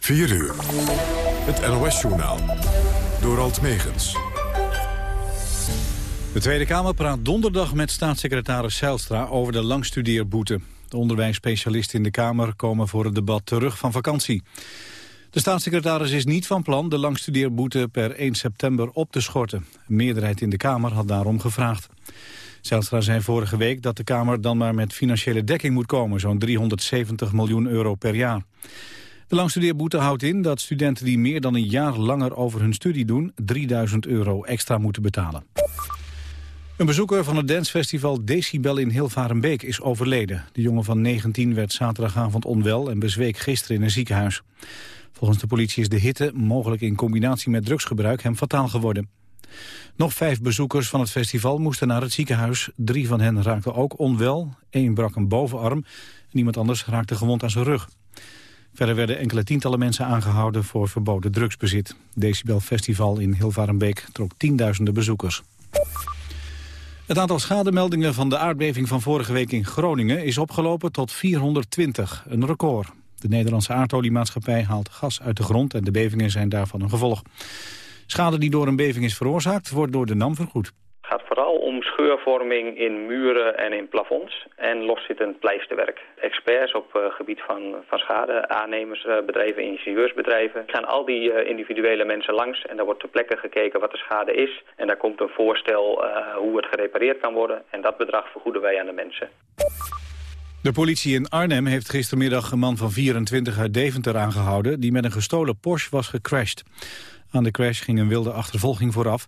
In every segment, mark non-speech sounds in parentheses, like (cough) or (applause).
4 uur. Het NOS-journaal. Door Alt Megens. De Tweede Kamer praat donderdag met staatssecretaris Zijlstra over de langstudeerboete. De onderwijsspecialisten in de Kamer komen voor het debat terug van vakantie. De staatssecretaris is niet van plan de langstudeerboete per 1 september op te schorten. Een meerderheid in de Kamer had daarom gevraagd. Zijlstra zei vorige week dat de Kamer dan maar met financiële dekking moet komen, zo'n 370 miljoen euro per jaar. De langstudeerboete houdt in dat studenten die meer dan een jaar langer over hun studie doen 3000 euro extra moeten betalen. Een bezoeker van het dancefestival Decibel in Hilvarenbeek is overleden. De jongen van 19 werd zaterdagavond onwel en bezweek gisteren in een ziekenhuis. Volgens de politie is de hitte, mogelijk in combinatie met drugsgebruik, hem fataal geworden. Nog vijf bezoekers van het festival moesten naar het ziekenhuis. Drie van hen raakten ook onwel. Eén brak een bovenarm en iemand anders raakte gewond aan zijn rug. Verder werden enkele tientallen mensen aangehouden voor verboden drugsbezit. Decibel Festival in Hilvarenbeek trok tienduizenden bezoekers. Het aantal schademeldingen van de aardbeving van vorige week in Groningen is opgelopen tot 420, een record. De Nederlandse aardoliemaatschappij haalt gas uit de grond en de bevingen zijn daarvan een gevolg. Schade die door een beving is veroorzaakt wordt door de NAM vergoed om scheurvorming in muren en in plafonds en loszittend pleisterwerk. Experts op uh, gebied van, van schade, aannemersbedrijven, ingenieursbedrijven, gaan al die uh, individuele mensen langs en daar wordt ter plekke gekeken wat de schade is. En daar komt een voorstel hoe het gerepareerd kan worden en dat bedrag vergoeden wij aan de mensen. De politie in Arnhem heeft gistermiddag een man van 24 uit Deventer aangehouden... die met een gestolen Porsche was gecrashed. Aan de crash ging een wilde achtervolging vooraf.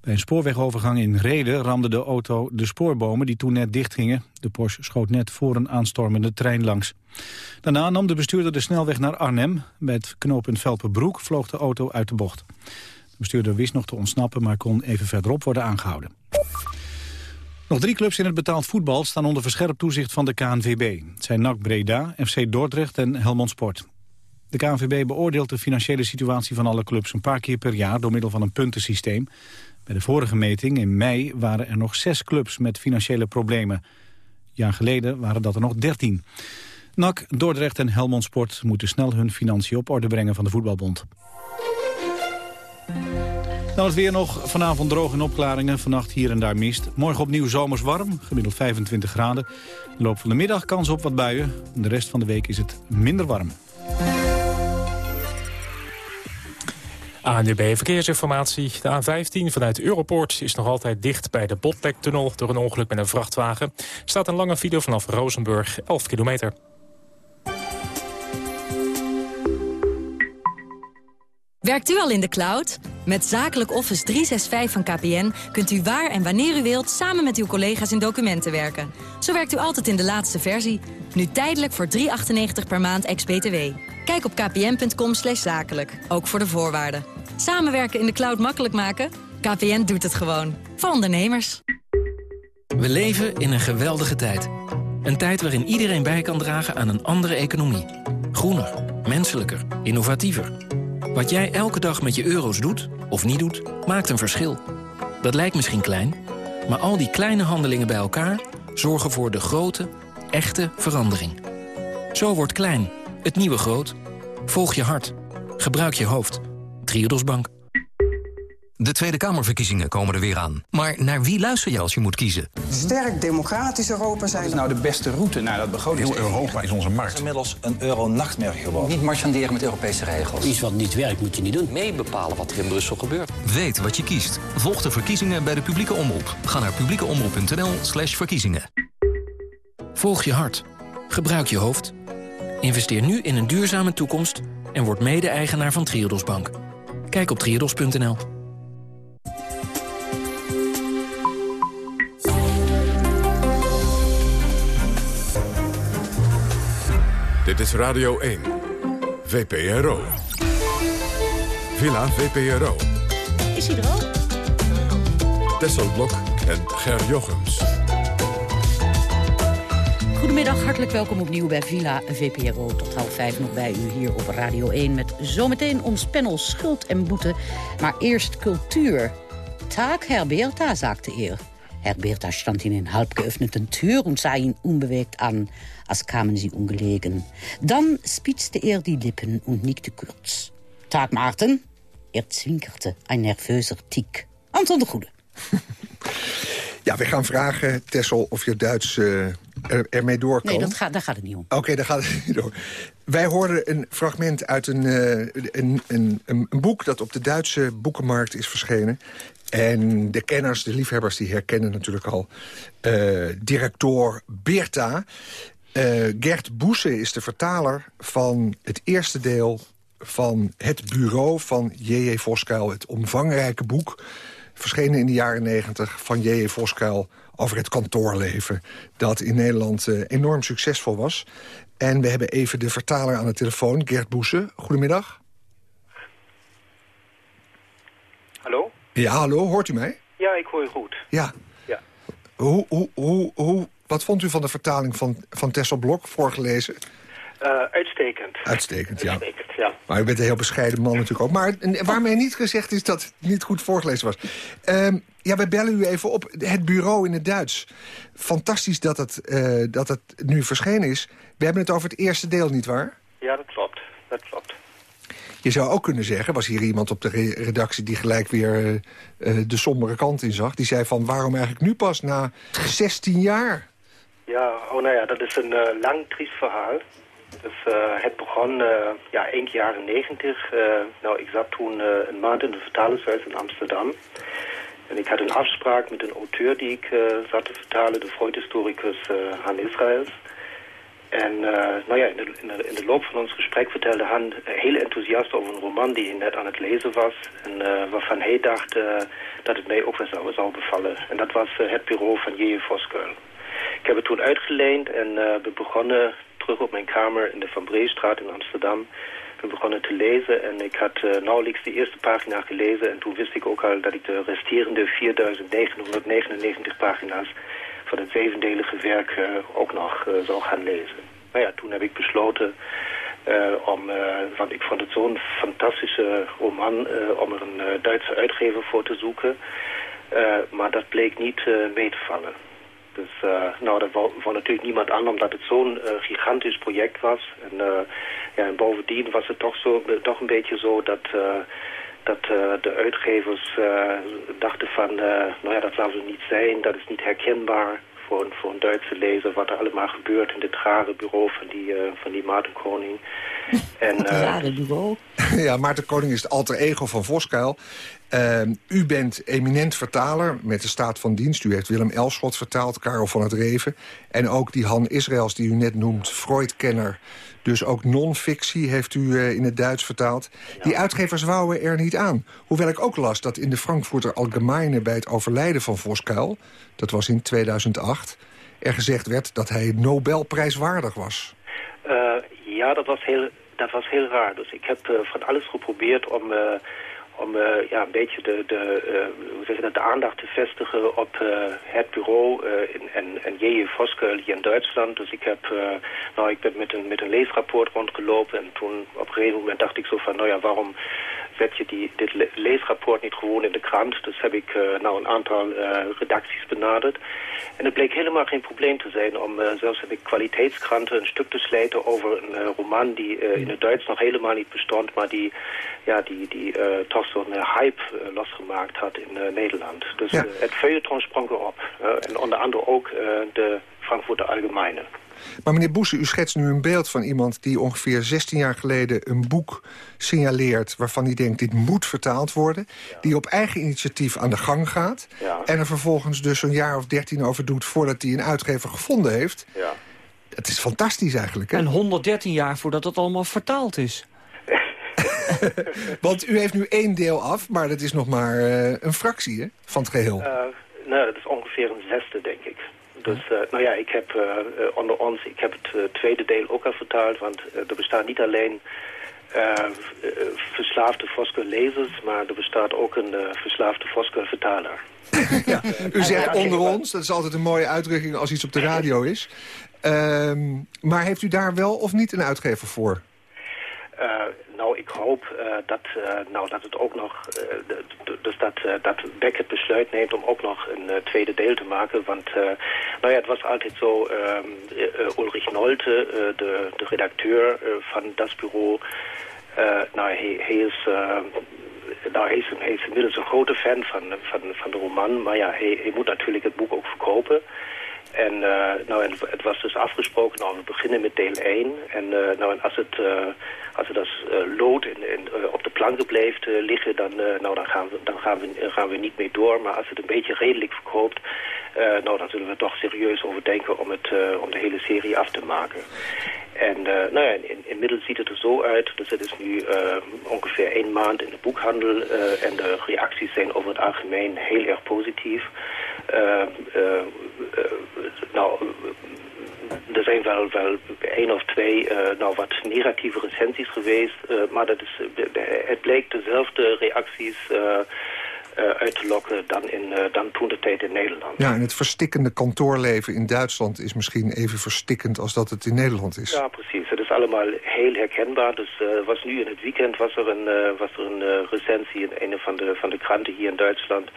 Bij een spoorwegovergang in Reden ramde de auto de spoorbomen die toen net dichtgingen. De Porsche schoot net voor een aanstormende trein langs. Daarna nam de bestuurder de snelweg naar Arnhem. Bij het knooppunt Velperbroek vloog de auto uit de bocht. De bestuurder wist nog te ontsnappen, maar kon even verderop worden aangehouden. Nog drie clubs in het betaald voetbal staan onder verscherpt toezicht van de KNVB. Het zijn NAC Breda, FC Dordrecht en Helmond Sport. De KNVB beoordeelt de financiële situatie van alle clubs een paar keer per jaar door middel van een puntensysteem. Bij de vorige meting in mei waren er nog zes clubs met financiële problemen. Een jaar geleden waren dat er nog dertien. NAC, Dordrecht en Helmond Sport moeten snel hun financiën op orde brengen van de voetbalbond. Dan het weer nog. Vanavond droog in opklaringen. Vannacht hier en daar mist. Morgen opnieuw zomers warm. Gemiddeld 25 graden. De loop van de middag kans op wat buien. De rest van de week is het minder warm. ANDB Verkeersinformatie. De A15 vanuit Europoort is nog altijd dicht bij de Botlektunnel... door een ongeluk met een vrachtwagen. Staat een lange video vanaf Rozenburg, 11 kilometer. Werkt u al in de cloud? Met Zakelijk Office 365 van KPN kunt u waar en wanneer u wilt... samen met uw collega's in documenten werken. Zo werkt u altijd in de laatste versie. Nu tijdelijk voor 3,98 per maand ex-BTW. Kijk op kpn.com zakelijk, ook voor de voorwaarden. Samenwerken in de cloud makkelijk maken? KPN doet het gewoon. Voor ondernemers. We leven in een geweldige tijd. Een tijd waarin iedereen bij kan dragen aan een andere economie. Groener, menselijker, innovatiever. Wat jij elke dag met je euro's doet, of niet doet, maakt een verschil. Dat lijkt misschien klein, maar al die kleine handelingen bij elkaar... zorgen voor de grote, echte verandering. Zo wordt klein, het nieuwe groot. Volg je hart. Gebruik je hoofd. Triodos Bank. De Tweede Kamerverkiezingen komen er weer aan. Maar naar wie luister je als je moet kiezen? Sterk democratisch Europa zijn... Wat is nou de beste route naar dat begroting? Heel Europa is onze markt. Het is inmiddels een euro-nachtmerrie geworden. Niet marchanderen met Europese regels. Iets wat niet werkt moet je niet doen. Mee bepalen wat er in Brussel gebeurt. Weet wat je kiest. Volg de verkiezingen bij de publieke omroep. Ga naar publiekeomroep.nl slash verkiezingen. Volg je hart. Gebruik je hoofd. Investeer nu in een duurzame toekomst en word mede-eigenaar van Triodos Bank. Kijk op triodos.nl. Dit is Radio 1, VPRO. Villa VPRO. Is hij er al? Tesselblok en Ger Jochems. Goedemiddag, hartelijk welkom opnieuw bij Villa VPRO. Tot half vijf nog bij u hier op Radio 1 met zometeen ons panel Schuld en Boete. Maar eerst cultuur. Taak Herbeerta, sagte er. Herr Bertha stand in den halb geöffneten Tür und sah ihn unbewegt an, als kamen sie ungelegen. Dann spitzte er die Lippen und nickte kurz. Tag, Maarten. Er zwinkerte, een nerveuzer Tick. Anton de Goede. (laughs) Ja, we gaan vragen, Tessel, of je Duits uh, er, ermee door kan. Nee, dat gaat, daar gaat het niet om. Oké, okay, daar gaat het niet door. Wij hoorden een fragment uit een, uh, een, een, een, boek... dat op de Duitse boekenmarkt is verschenen. En de kenners, de liefhebbers, die herkennen natuurlijk al... Uh, directeur Beerta. Gert Boese is de vertaler van het eerste deel van het bureau van J.J. Voskuil. Het omvangrijke boek, verschenen in de jaren negentig... van J.J. Voskuil over het kantoorleven... dat in Nederland uh, enorm succesvol was. En we hebben even de vertaler aan de telefoon, Gert Boese. Goedemiddag. Hallo? Ja, hallo, hoort u mij? Ja, ik hoor u goed. Ja. ja. Hoe, hoe, hoe, hoe, wat vond u van de vertaling van, van Tessel Blok, voorgelezen? Uh, uitstekend. Uitstekend, ja. Uitstekend, ja. Maar u bent een heel bescheiden man natuurlijk ook. Maar waarmee niet gezegd is dat het niet goed voorgelezen was. Uh, ja, wij bellen u even op. Het bureau in het Duits. Fantastisch dat het, uh, dat het nu verschenen is. We hebben het over het eerste deel, niet waar? Ja, dat klopt. Dat klopt. Je zou ook kunnen zeggen, was hier iemand op de redactie... die gelijk weer uh, de sombere kant in zag. Die zei van, waarom eigenlijk nu pas na 16 jaar? Ja, oh nou ja, dat is een lang triest verhaal. Uh, het begon uh, ja, eind jaren negentig. Uh, nou, ik zat toen een maand in de vertalershuis in Amsterdam. En ik had een afspraak met een auteur die ik zat te vertalen, de Freud-historicus Han Israëls. En nou ja, in de, in, de, loop van ons gesprek vertelde Han heel enthousiast over een roman die hij net aan het lezen was. En waarvan hij dacht dat het mij ook wel zou, zou bevallen. En dat was Het Bureau van J.J. Voskuil. Ik heb het toen uitgeleend en we begonnen terug op mijn kamer in de Van Breestraat in Amsterdam. We begonnen te lezen en ik had uh, nauwelijks de eerste pagina gelezen. En toen wist ik ook al dat ik de resterende 4999 pagina's van het zevendelige werk uh, ook nog uh, zou gaan lezen. Maar ja, toen heb ik besloten om, want ik vond het zo'n fantastische roman, om er een Duitse uitgever voor te zoeken. maar dat bleek niet mee te vallen. Dus uh, nou, dat wou, natuurlijk niemand aan, omdat het zo'n uh, gigantisch project was. En, uh, ja, en bovendien was het toch, zo, toch een beetje zo dat, dat de uitgevers dachten van... nou ja, dat zal zo niet zijn, dat is niet herkenbaar voor een, voor een Duitse lezer... wat er allemaal gebeurt in dit rare bureau van die, van die Maarten Koning. (laughs) En, het rare bureau. (laughs) ja, Maarten Koning is het alter ego van Voskuil. Uh, u bent eminent vertaler met de staat van dienst. U heeft Willem Elschot vertaald, Karel van het Reven. En ook die Han Israëls die u net noemt, Freud-kenner. Dus ook non-fictie heeft u uh, in het Duits vertaald. Die uitgevers wouden er niet aan. Hoewel ik ook las dat in de Frankfurter Allgemeine... bij het overlijden van Voskuil, dat was in 2008... er gezegd werd dat hij Nobelprijswaardig was. Uh, ja, dat was, heel, dat was heel raar. Dus ik heb uh, van alles geprobeerd om om uh, ja, een beetje de, de, uh, hoe zeg dat, de aandacht te vestigen op uh, het bureau in, en, en J.J. Voskuil hier in Duitsland. Dus ik heb, nou, ik ben met een, met een leesrapport rondgelopen en toen op een gegeven moment dacht ik zo van, nou ja, waarom zet je die, dit leesrapport niet gewoon in de krant? Dus heb ik nou een aantal redacties benaderd. En het bleek helemaal geen probleem te zijn om zelfs in de kwaliteitskranten een stuk te slijten over een roman die in het Duits nog helemaal niet bestond, maar die, ja, die, die toch zo'n hype losgemaakt had in Nederland. Dus ja. het feuilleton sprong erop. en onder andere ook de Frankfurter Allgemeine. Maar meneer Boese, u schetst nu een beeld van iemand... die ongeveer 16 jaar geleden een boek signaleert... waarvan hij denkt, dit moet vertaald worden. Ja. Die op eigen initiatief aan de gang gaat. Ja. En er vervolgens dus een jaar of 13 over doet... voordat hij een uitgever gevonden heeft. Ja. Het is fantastisch eigenlijk, hè? En 113 jaar voordat het allemaal vertaald is. (laughs) Want u heeft nu één deel af, maar dat is nog maar uh, een fractie hè, van het geheel. Uh, nou, dat is ongeveer een zesde, denk ik. Dus, uh, nou ja, ik heb onder ons, ik heb het tweede deel ook al vertaald, want er bestaat niet alleen verslaafde Voskuil-lezers, maar er bestaat ook een verslaafde Voskuil-vertaler. (laughs) ja, u zegt onder ons, dat is altijd een mooie uitdrukking als iets op de radio is. Ehm, maar heeft u daar wel of niet een uitgever voor? Nou, ik hoop dat, nou, dat het ook nog, dus dat, dat Beckett besluit neemt om ook nog een tweede deel te maken. Want, nou ja, het was altijd zo, ehm, Ulrich Nolte, de, de redacteur van dat bureau, nou, hij, hij is nou, hij is, hij inmiddels een grote fan van, van, van de roman. Maar ja, hij moet natuurlijk het boek ook verkopen. En, uh, nou, en het was dus afgesproken, nou, we beginnen met deel 1. En, uh, nou, en als het, uh, als het als lood in, in, op de planken blijft liggen, dan, nou, dan, gaan, we, dan gaan, we, gaan we niet mee door. Maar als het een beetje redelijk verkoopt, nou, dan zullen we toch serieus overdenken om, het, om de hele serie af te maken. En nou ja, in, inmiddels ziet het er zo uit, dus het is nu ongeveer één maand in de boekhandel en de reacties zijn over het algemeen heel erg positief. Nou, er zijn wel, wel één of twee uh, nou, wat negatieve recensies geweest. Uh, maar dat is, het bleek dezelfde reacties uh, uit te lokken dan, in, dan toen de tijd in Nederland. Ja, en het verstikkende kantoorleven in Duitsland is misschien even verstikkend als dat het in Nederland is. Ja, precies. Het is allemaal heel herkenbaar. Dus was nu in het weekend was er een, was er een recensie in een van de, van de kranten hier in Duitsland...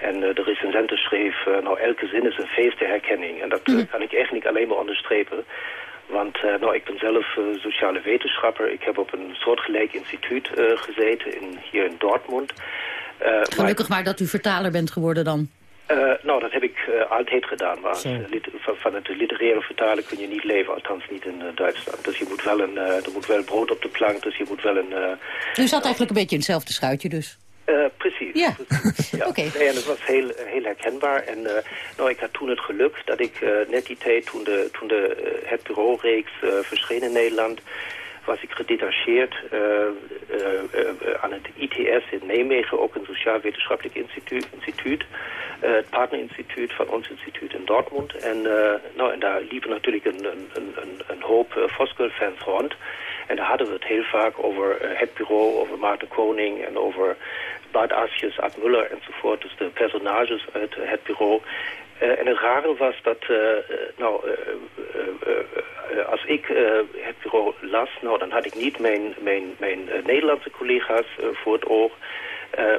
En uh, de recensenten schreef, uh, nou elke zin is een feest der herkenning. En dat uh, kan ik echt niet alleen maar onderstrepen. Want nou, ik ben zelf sociale wetenschapper. Ik heb op een soortgelijk instituut gezeten in, hier in Dortmund. Gelukkig maar, maar dat u vertaler bent geworden dan. nou, dat heb ik altijd gedaan. Maar van het literaire vertalen kun je niet leven, althans niet in Duitsland. Dus je moet wel een, er moet wel brood op de plank, dus je moet wel een... u zat eigenlijk een beetje in hetzelfde schuitje dus. Uh, precies. Ja, ja. (laughs) oké. Okay. en het was heel, heel herkenbaar. En uh, nou, ik had toen het geluk dat ik uh, net die tijd, toen, de, toen de, het bureaureeks verscheen in Nederland, was ik gedetacheerd aan het ITS in Nijmegen, ook een sociaal-wetenschappelijk instituut. instituut het partnerinstituut van ons instituut in Dortmund. En, nou, en daar liepen natuurlijk een, een, een, een hoop Voskuil-fans rond. En daar hadden we het heel vaak over het bureau, over Maarten Koning en over Bart Asjes, Ad Muller enzovoort. Dus de personages uit het bureau. Uh, en het rare was dat, uh, nou, uh, als ik het bureau las, nou, dan had ik niet mijn, mijn, mijn Nederlandse collega's voor het oog.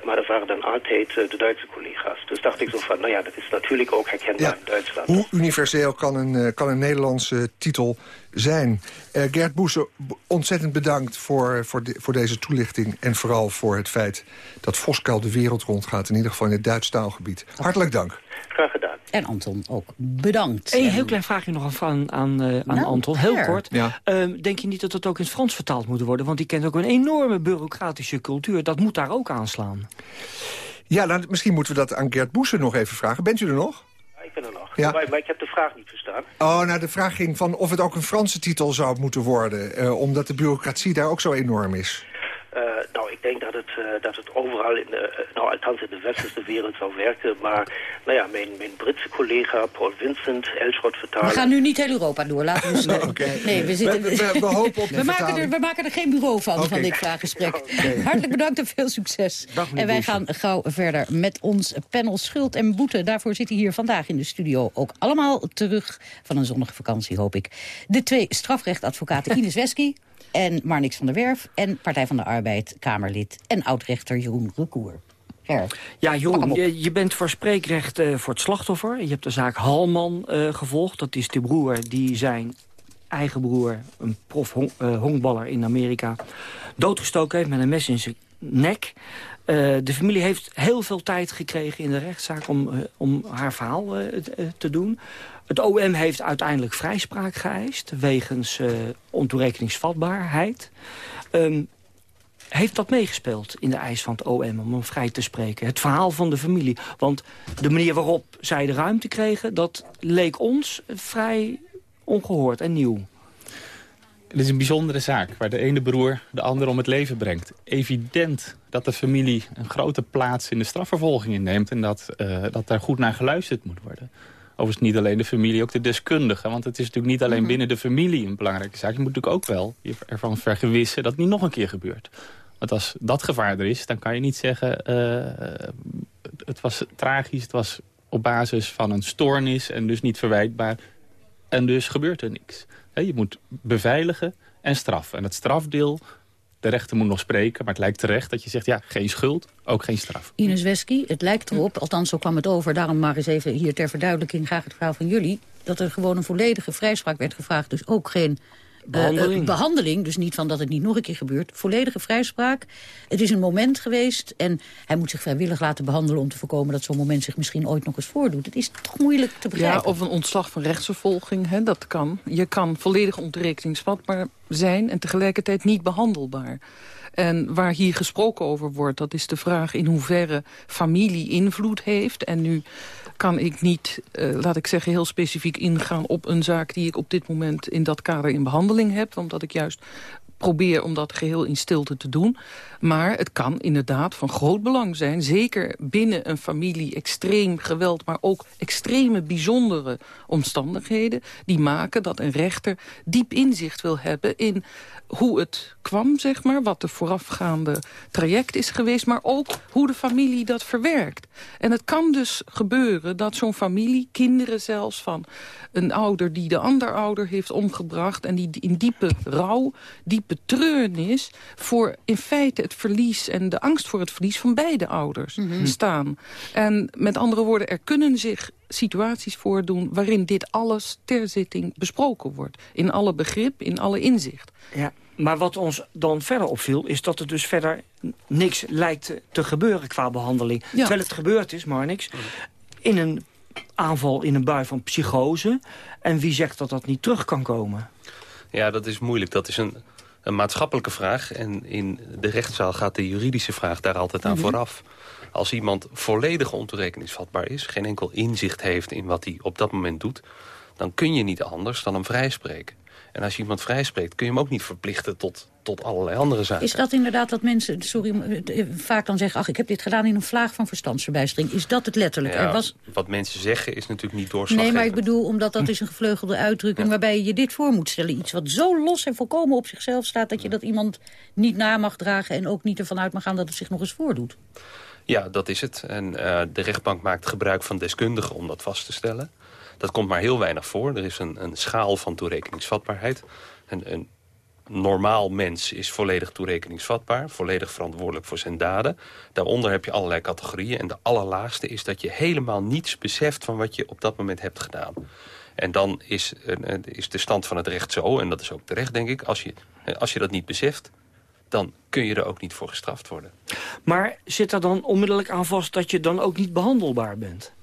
Maar dat waren dan altijd de Duitse collega's. Dus dacht ik zo van, nou ja, dat is natuurlijk ook herkenbaar ja. in Duitsland. Hoe universeel kan een, kan een Nederlandse titel zijn? Gert Boese, ontzettend bedankt voor, voor, de, voor deze toelichting... en vooral voor het feit dat Voskuil de wereld rondgaat... in ieder geval in het Duits taalgebied. Hartelijk dank. Graag gedaan. En Anton ook bedankt. Een heel klein vraagje nog aan, aan, uh, aan nou, Anton, heel kort. Ja. Uh, denk je niet dat het ook in het Frans vertaald moet worden? Want die kent ook een enorme bureaucratische cultuur. Dat moet daar ook aanslaan. Ja, nou, misschien moeten we dat aan Gert Boeser nog even vragen. Bent u er nog? Ja, ik ben er nog. Ja. Maar, maar, ik heb de vraag niet verstaan. Oh, nou, de vraag ging van of het ook een Franse titel zou moeten worden. Uh, omdat de bureaucratie daar ook zo enorm is. Uh, nou, ik denk dat het, uh, dat het overal, in de, uh, nou althans in de westerse wereld zou werken. Maar nou ja, mijn, mijn Britse collega Paul Vincent, Elschot vertaler... We gaan nu niet heel Europa door, laten we (laughs) snel. okay. Nee, we, zitten, we, we, we hopen op (laughs) we maken, er, we maken er geen bureau van, okay. van dit vraaggesprek. (laughs) Okay. Hartelijk bedankt en veel succes. Dag, en wij gaan gauw verder met ons panel Schuld en Boete. Daarvoor zitten hier vandaag in de studio ook allemaal terug van een zonnige vakantie, hoop ik. De twee strafrechtadvocaten Ines Wesky en Marnix van der Werf en Partij van de Arbeid, Kamerlid en oudrechter Jeroen Recour. Ja, Jeroen, je, je, bent voor spreekrecht uh, voor het slachtoffer. Je hebt de zaak Halman uh, gevolgd. Dat is de broer die zijn eigen broer, een prof uh, honkballer in Amerika... doodgestoken heeft met een mes in zijn nek. de familie heeft heel veel tijd gekregen in de rechtszaak om, om haar verhaal te doen. Het OM heeft uiteindelijk vrijspraak geëist... wegens ontoerekeningsvatbaarheid. Um, heeft dat meegespeeld in de eis van het OM om hem vrij te spreken? Het verhaal van de familie. Want de manier waarop zij de ruimte kregen... dat leek ons vrij ongehoord en nieuw. Het is een bijzondere zaak waar de ene broer de ander om het leven brengt. Evident dat de familie een grote plaats in de strafvervolging inneemt... en dat, uh, dat daar goed naar geluisterd moet worden. Overigens niet alleen de familie, ook de deskundigen. Want het is natuurlijk niet alleen -hmm. binnen de familie een belangrijke zaak. Je moet natuurlijk ook wel ervan vergewissen dat het niet nog een keer gebeurt. Want als dat gevaar er is, dan kan je niet zeggen... Uh, het was tragisch, het was op basis van een stoornis... en dus niet verwijtbaar. En dus gebeurt er niks. Je moet beveiligen en straffen. En het strafdeel De rechter moet nog spreken, maar het lijkt terecht dat je zegt... ja, geen schuld, ook geen straf. Ines Wesky, het lijkt erop, althans zo kwam het over... daarom maar eens even hier ter verduidelijking graag het verhaal van jullie... dat er gewoon een volledige vrijspraak werd gevraagd. Dus ook geen behandeling. Uh, behandeling. Dus niet van dat het niet nog een keer gebeurt. Volledige vrijspraak. Het is een moment geweest en hij moet zich vrijwillig laten behandelen... om te voorkomen dat zo'n moment zich misschien ooit nog eens voordoet. Het is toch moeilijk te begrijpen. Ja, of een ontslag van rechtsvervolging, hè, dat kan. Je kan volledig ontrekeningsvatbaar zijn en tegelijkertijd niet behandelbaar. En waar hier gesproken over wordt, dat is de vraag in hoeverre familie invloed heeft. En nu kan ik niet, uh, laat ik zeggen, heel specifiek ingaan op een zaak die ik op dit moment in dat kader in behandeling heb. Omdat ik juist probeer om dat geheel in stilte te doen. Maar het kan inderdaad van groot belang zijn... zeker binnen een familie extreem geweld... maar ook extreme bijzondere omstandigheden... die maken dat een rechter diep inzicht wil hebben... in hoe het kwam, zeg maar, wat de voorafgaande traject is geweest... maar ook hoe de familie dat verwerkt. En het kan dus gebeuren dat zo'n familie, kinderen zelfs van een ouder... die de ander ouder heeft omgebracht en die in diepe rouw, diepe treurnis... voor in feite het verlies en de angst voor het verlies van beide ouders Mhm. staan. En met andere woorden, er kunnen zich situaties voordoen... waarin dit alles ter zitting besproken wordt. In alle begrip, in alle inzicht. Ja, maar wat ons dan verder opviel... is dat er dus verder niks lijkt te- te gebeuren qua behandeling. Terwijl het gebeurd is, maar niks. In een aanval, in een bui van psychose. En wie zegt dat dat niet terug kan komen? Ja, dat is moeilijk. Dat is een, een maatschappelijke vraag. En in de rechtszaal gaat de juridische vraag daar altijd aan Mhm. vooraf. Als iemand volledig ontoerekeningsvatbaar is... geen enkel inzicht heeft in wat hij op dat moment doet... dan kun je niet anders dan hem vrijspreken. En als je iemand vrijspreekt, kun je hem ook niet verplichten... tot, tot allerlei andere zaken. Is dat inderdaad wat mensen sorry, eh, vaak dan zeggen... ach, ik heb dit gedaan in een vlaag van verstandsverbijstering. Is dat het letterlijk? Ja, er was... Wat mensen zeggen is natuurlijk niet Nee, doorslaggevend. maar ik bedoel, omdat dat is een gevleugelde uitdrukking... waarbij je je dit voor moet stellen. Iets wat zo los en volkomen op zichzelf staat... dat je dat iemand niet na mag dragen... en ook niet ervan uit mag gaan dat het zich nog eens voordoet. Ja, dat is het. En eh, de rechtbank maakt gebruik van deskundigen om dat vast te stellen. Dat komt maar heel weinig voor. Er is een, een schaal van toerekeningsvatbaarheid. Een, normaal mens is volledig toerekeningsvatbaar. Volledig verantwoordelijk voor zijn daden. Daaronder heb je allerlei categorieën. En de allerlaagste is dat je helemaal niets beseft van wat je op dat moment hebt gedaan. En dan is, eh, is de stand van het recht zo, en dat is ook terecht denk ik... als je, eh, als je dat niet beseft, dan kun je er ook niet voor gestraft worden. Maar zit er dan onmiddellijk aan vast dat je dan ook niet behandelbaar bent?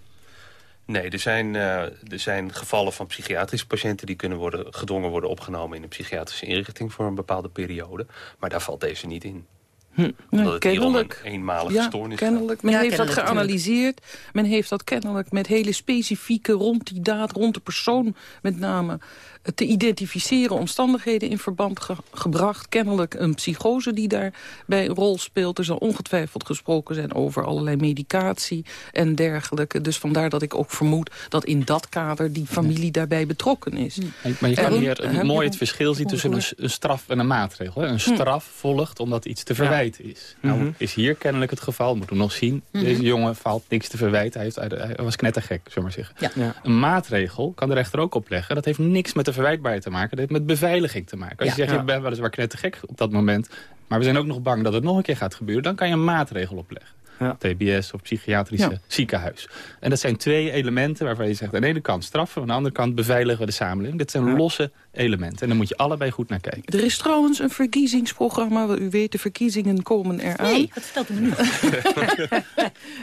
Nee, er zijn, eh, er zijn gevallen van psychiatrische patiënten... die kunnen worden, gedwongen worden opgenomen in een psychiatrische inrichting... voor een bepaalde periode. Maar daar valt deze niet in. Hm. Een kennelijk. eenmalige Ja, stoornis kennelijk. Men Ja, heeft dat geanalyseerd. Men heeft dat kennelijk met hele specifieke rond die daad, rond de persoon met name... te identificeren omstandigheden in verband ge- gebracht. Kennelijk een psychose die daarbij een rol speelt. Er zal ongetwijfeld gesproken zijn over allerlei medicatie en dergelijke. Dus vandaar dat ik ook vermoed dat in dat kader die familie daarbij betrokken is. Maar je kan En- hier hè? mooi het verschil zien tussen een, een straf en een maatregel. hè. Een straf volgt omdat iets te verwijten is. Nou Mhm. is hier kennelijk het geval, moeten we nog zien. Mhm. Deze jongen valt niks te verwijten. Hij, heeft, hij was knettergek, zullen we maar zeggen. Ja. Ja. Een maatregel kan de rechter ook opleggen. Dat heeft niks met de verwijtbaarheid te maken. Dat heeft met beveiliging te maken. Als je zegt, je bent weliswaar knettergek op dat moment... maar we zijn ook nog bang dat het nog een keer gaat gebeuren... dan kan je een maatregel opleggen. Ja. TBS of psychiatrische Ja. ziekenhuis. En dat zijn twee elementen waarvan je zegt... aan de ene kant straffen, aan de andere kant beveiligen we de samenleving. Dit zijn Ja. losse elementen. En daar moet je allebei goed naar kijken. Er is trouwens een verkiezingsprogramma. U weet, de verkiezingen komen eraan. Nee, dat vertelt u me nu. (laughs)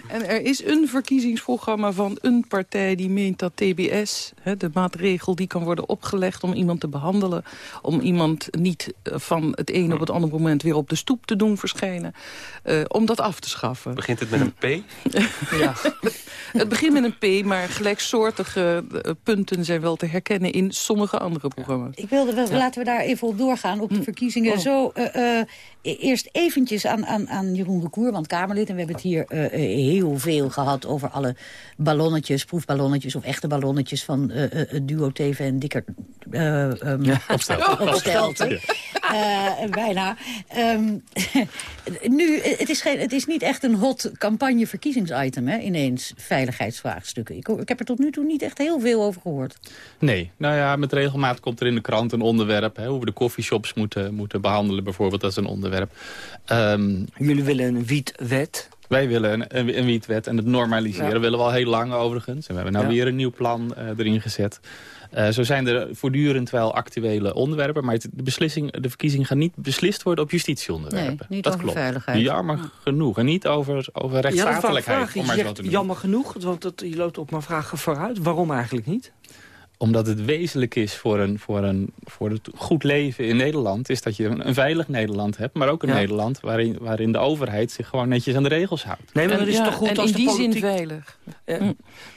En er is een verkiezingsprogramma van een partij die meent dat TBS, hè, de maatregel die kan worden opgelegd om iemand te behandelen, om iemand niet eh, van het een op het andere moment weer op de stoep te doen verschijnen, eh, om dat af te schaffen. Begint het met een P? (laughs) Ja. het begint met een P, maar gelijksoortige eh, punten zijn wel te herkennen in sommige andere programma's. Ik wilde wel, laten we daar even op doorgaan, op de verkiezingen. Oh. Zo, eh, eh, eerst eventjes aan, aan, aan Jeroen Recour, want Kamerlid. En we hebben het hier heel veel gehad over alle ballonnetjes, proefballonnetjes of echte ballonnetjes van het duo TV en Dikker eh um, Opstelten. (laughs) Opstelten. Eh, bijna. Ehm, (laughs) nu, het is, geen, het is niet echt een hot hot campagne verkiezingsitem, hè, ineens veiligheidsvraagstukken. Ik, ik heb er tot nu toe niet echt heel veel over gehoord. Nee, nou ja, met regelmaat komt er in de krant een onderwerp... Hè, hoe we de coffeeshops moeten, moeten behandelen bijvoorbeeld, dat is een onderwerp. Um, Jullie willen een wietwet... Wij willen een, een, een wietwet en het normaliseren willen we al heel lang overigens. En we hebben nou weer een nieuw plan uh, erin gezet. Uh, zo zijn er voortdurend wel actuele onderwerpen. Maar de, beslissing, de verkiezingen gaan niet beslist worden op justitieonderwerpen. Nee, niet dat over klopt. veiligheid. Jammer genoeg. En niet over, over rechtsstatelijkheid. Ja, om maar je zo te noemen. jammer genoeg, want dat, je loopt op mijn vragen vooruit. Waarom eigenlijk niet? Omdat het wezenlijk is voor, een, voor, een, voor het goed leven in Nederland... is dat je een, een veilig Nederland hebt, maar ook een Ja. Nederland... Waarin, waarin de overheid zich gewoon netjes aan de regels houdt. Nee, maar dan is het Ja, toch goed en als in de die politiek... zin veilig. Ja,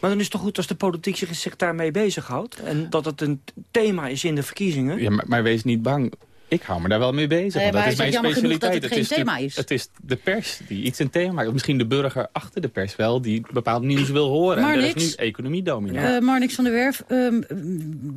Maar dan is het toch goed als de politiek zich, zich daarmee bezighoudt. En dat het een thema is in de verkiezingen. Ja, maar, maar wees niet bang. Ik hou me daar wel mee bezig. Want maar dat is het is mijn genoeg dat specialiteit. het geen de, thema is. Het is de pers die iets een thema maakt. Of Misschien de burger achter de pers wel, die bepaald nieuws wil horen. Maar en dat niks. is nu economie dominant. Eh Marnix van der Werf, ehm,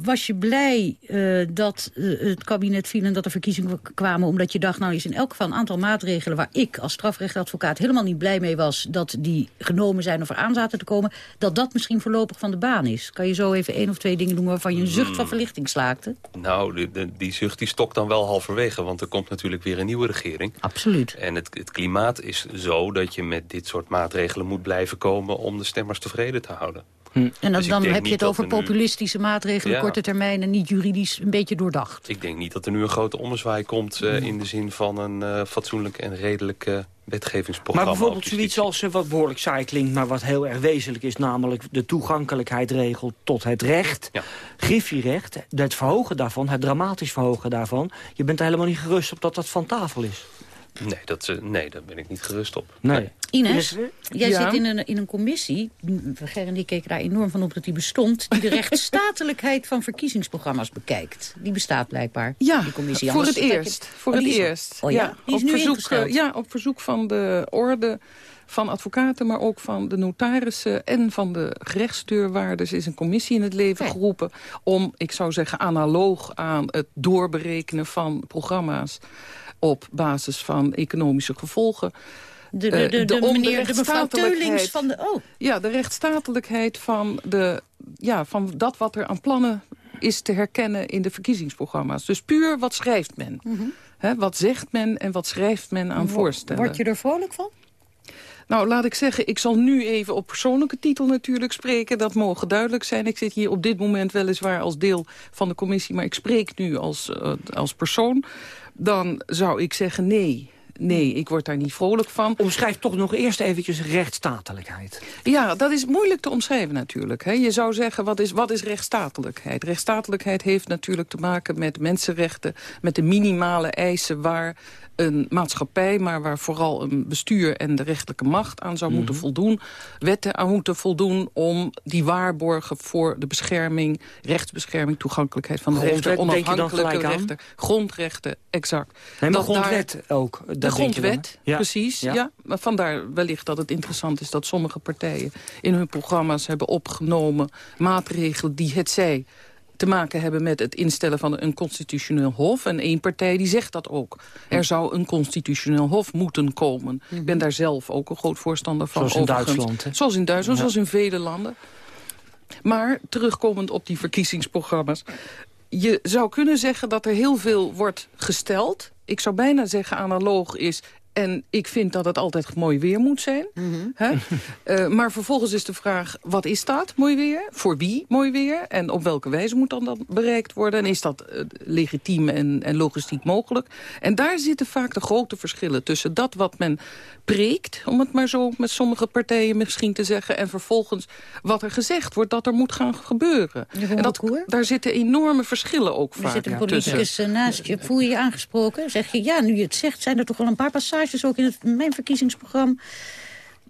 was je blij eh, dat eh, het kabinet viel en dat er verkiezingen kwamen... omdat je dacht, nou is in elk geval een aantal maatregelen... waar ik als strafrechtadvocaat helemaal niet blij mee was... dat die genomen zijn of er aan zaten te komen... dat dat misschien voorlopig van de baan is. Kan je zo even één of twee dingen noemen waarvan je een zucht van verlichting slaakte? Nou, de, de- die zucht die stokt dan wel halverwege. Want er komt natuurlijk weer een nieuwe regering. Absoluut. En het, het klimaat is zo dat je met dit soort maatregelen moet blijven komen... om de stemmers tevreden te houden. En dan, Dus dan heb je het over er nu- populistische maatregelen, Ja. korte termijn... en niet juridisch een beetje doordacht. Ik denk niet dat er nu een grote ommezwaai komt... eh, in de zin van een eh, fatsoenlijk en redelijk wetgevingsprogramma. Maar bijvoorbeeld zoiets als eh, wat behoorlijk saai klinkt... maar wat heel erg wezenlijk is, namelijk de toegankelijkheidsregel tot het recht. Ja. Griffierecht, het verhogen daarvan, het dramatisch verhogen daarvan. Je bent er helemaal niet gerust op dat dat van tafel is. Nee, dat, eh, nee, daar ben ik niet gerust op. Nee. Ines, jij Ja? zit in een, in een commissie, Ger en ik keken daar enorm van op dat die bestond... die de (laughs) rechtsstatelijkheid van verkiezingsprogramma's bekijkt. Die bestaat blijkbaar, Ja, die commissie. voor Anders het je- eerst. Voor Oh, het die eerst. Oh ja, die is op nu verzoek, eh, Ja, op verzoek van de orde van advocaten, maar ook van de notarissen en van de gerechtsdeurwaarders is een commissie in het leven geroepen om, ik zou zeggen, analoog aan het doorberekenen van programma's op basis van economische gevolgen. De, de, eh, de, de, meneer, de mevrouw Teulings van de... Oh, Ja, de rechtsstatelijkheid van, de, ja, van dat wat er aan plannen is te herkennen in de verkiezingsprogramma's. Dus puur wat schrijft men. Hè, wat zegt men en wat schrijft men aan voorstellen. word je er vrolijk van? Nou, laat ik zeggen, ik zal nu even op persoonlijke titel natuurlijk spreken. Dat mogen duidelijk zijn. Ik zit hier op dit moment weliswaar als deel van de commissie... maar ik spreek nu als, eh, als persoon. Dan zou ik zeggen nee. Nee, ik word daar niet vrolijk van. Omschrijf toch nog eerst eventjes rechtsstatelijkheid. Ja, dat is moeilijk te omschrijven natuurlijk. Hè. Je zou zeggen, wat is, wat is rechtsstatelijkheid? Rechtsstatelijkheid heeft natuurlijk te maken met mensenrechten... met de minimale eisen waar een maatschappij... maar waar vooral een bestuur en de rechterlijke macht aan zou moeten voldoen. Wetten aan moeten voldoen om die waarborgen voor de bescherming... rechtsbescherming, toegankelijkheid van de rechter... Onafhankelijke rechter, grondrechten, exact. Nee, maar Dat daar- grondwet ook. de dat dan, grondwet? Ja. precies. Ja. Ja. Maar vandaar wellicht dat het interessant is dat sommige partijen in hun programma's hebben opgenomen maatregelen die het zij te maken hebben met het instellen van een constitutioneel hof. En één partij die zegt dat ook. Er zou een constitutioneel hof moeten komen. Ik ben daar zelf ook een groot voorstander van. Zoals in overigens. Duitsland, hè? Zoals in Duitsland, Ja. zoals in vele landen. Maar terugkomend op die verkiezingsprogramma's. Je zou kunnen zeggen dat er heel veel wordt gesteld. Ik zou bijna zeggen analoog is... En ik vind dat het altijd mooi weer moet zijn. Hè? Eh, maar vervolgens is de vraag, wat is dat, mooi weer? Voor wie mooi weer? En op welke wijze moet dan dat bereikt worden? En is dat eh, legitiem en, en logistiek mogelijk? En daar zitten vaak de grote verschillen tussen dat wat men preekt... om het maar zo met sommige partijen misschien te zeggen... en vervolgens wat er gezegd wordt dat er moet gaan gebeuren. En dat, daar zitten enorme verschillen ook Er vaak zit een politicus tussen. eh, naast je. Voel je je aangesproken? Zeg je, ja, nu je het zegt, zijn er toch wel een paar passages... ook in het, mijn verkiezingsprogramma...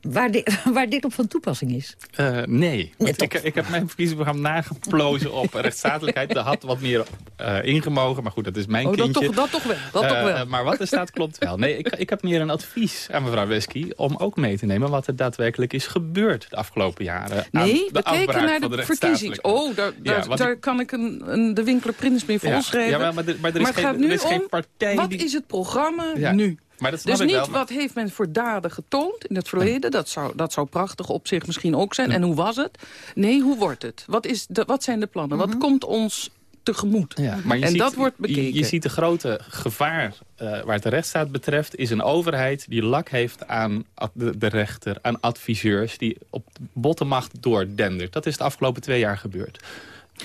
Waar, dit- (laughs) waar dit op van toepassing is. Eh, nee, Want ik, ik heb mijn verkiezingsprogramma nageplozen op (laughs) rechtsstatelijkheid. Daar had wat meer eh, ingemogen, maar goed, dat is mijn Oh, dat kindje. toch, dat toch wel. Dat Eh, toch wel. maar wat er staat klopt wel. Nee, ik, ik heb meer een advies aan mevrouw Wesky... om ook mee te nemen wat er daadwerkelijk is gebeurd de afgelopen jaren. Nee, de we kijken naar de, de verkiezings. Oh, daar, Ja, daar, want daar ik- kan ik een, een de Winkler Prins mee Ja, volschrijven. jawel, maar er- maar er is het geen- gaat nu er is geen om, partij wat die- is het programma Ja. nu? Maar dat dus niet wel, maar- wat heeft men voor daden getoond in het verleden. Dat zou, dat zou prachtig op zich misschien ook zijn. En hoe was het? Nee, hoe wordt het? Wat, is de, wat zijn de plannen? Wat komt ons tegemoet? Ja, maar je en ziet, dat wordt bekeken. Je, ziet de grote gevaar eh, waar het de rechtsstaat betreft... is een overheid die lak heeft aan de, de rechter, aan adviseurs... die op bottenmacht doordendert. Dat is de afgelopen twee jaar gebeurd.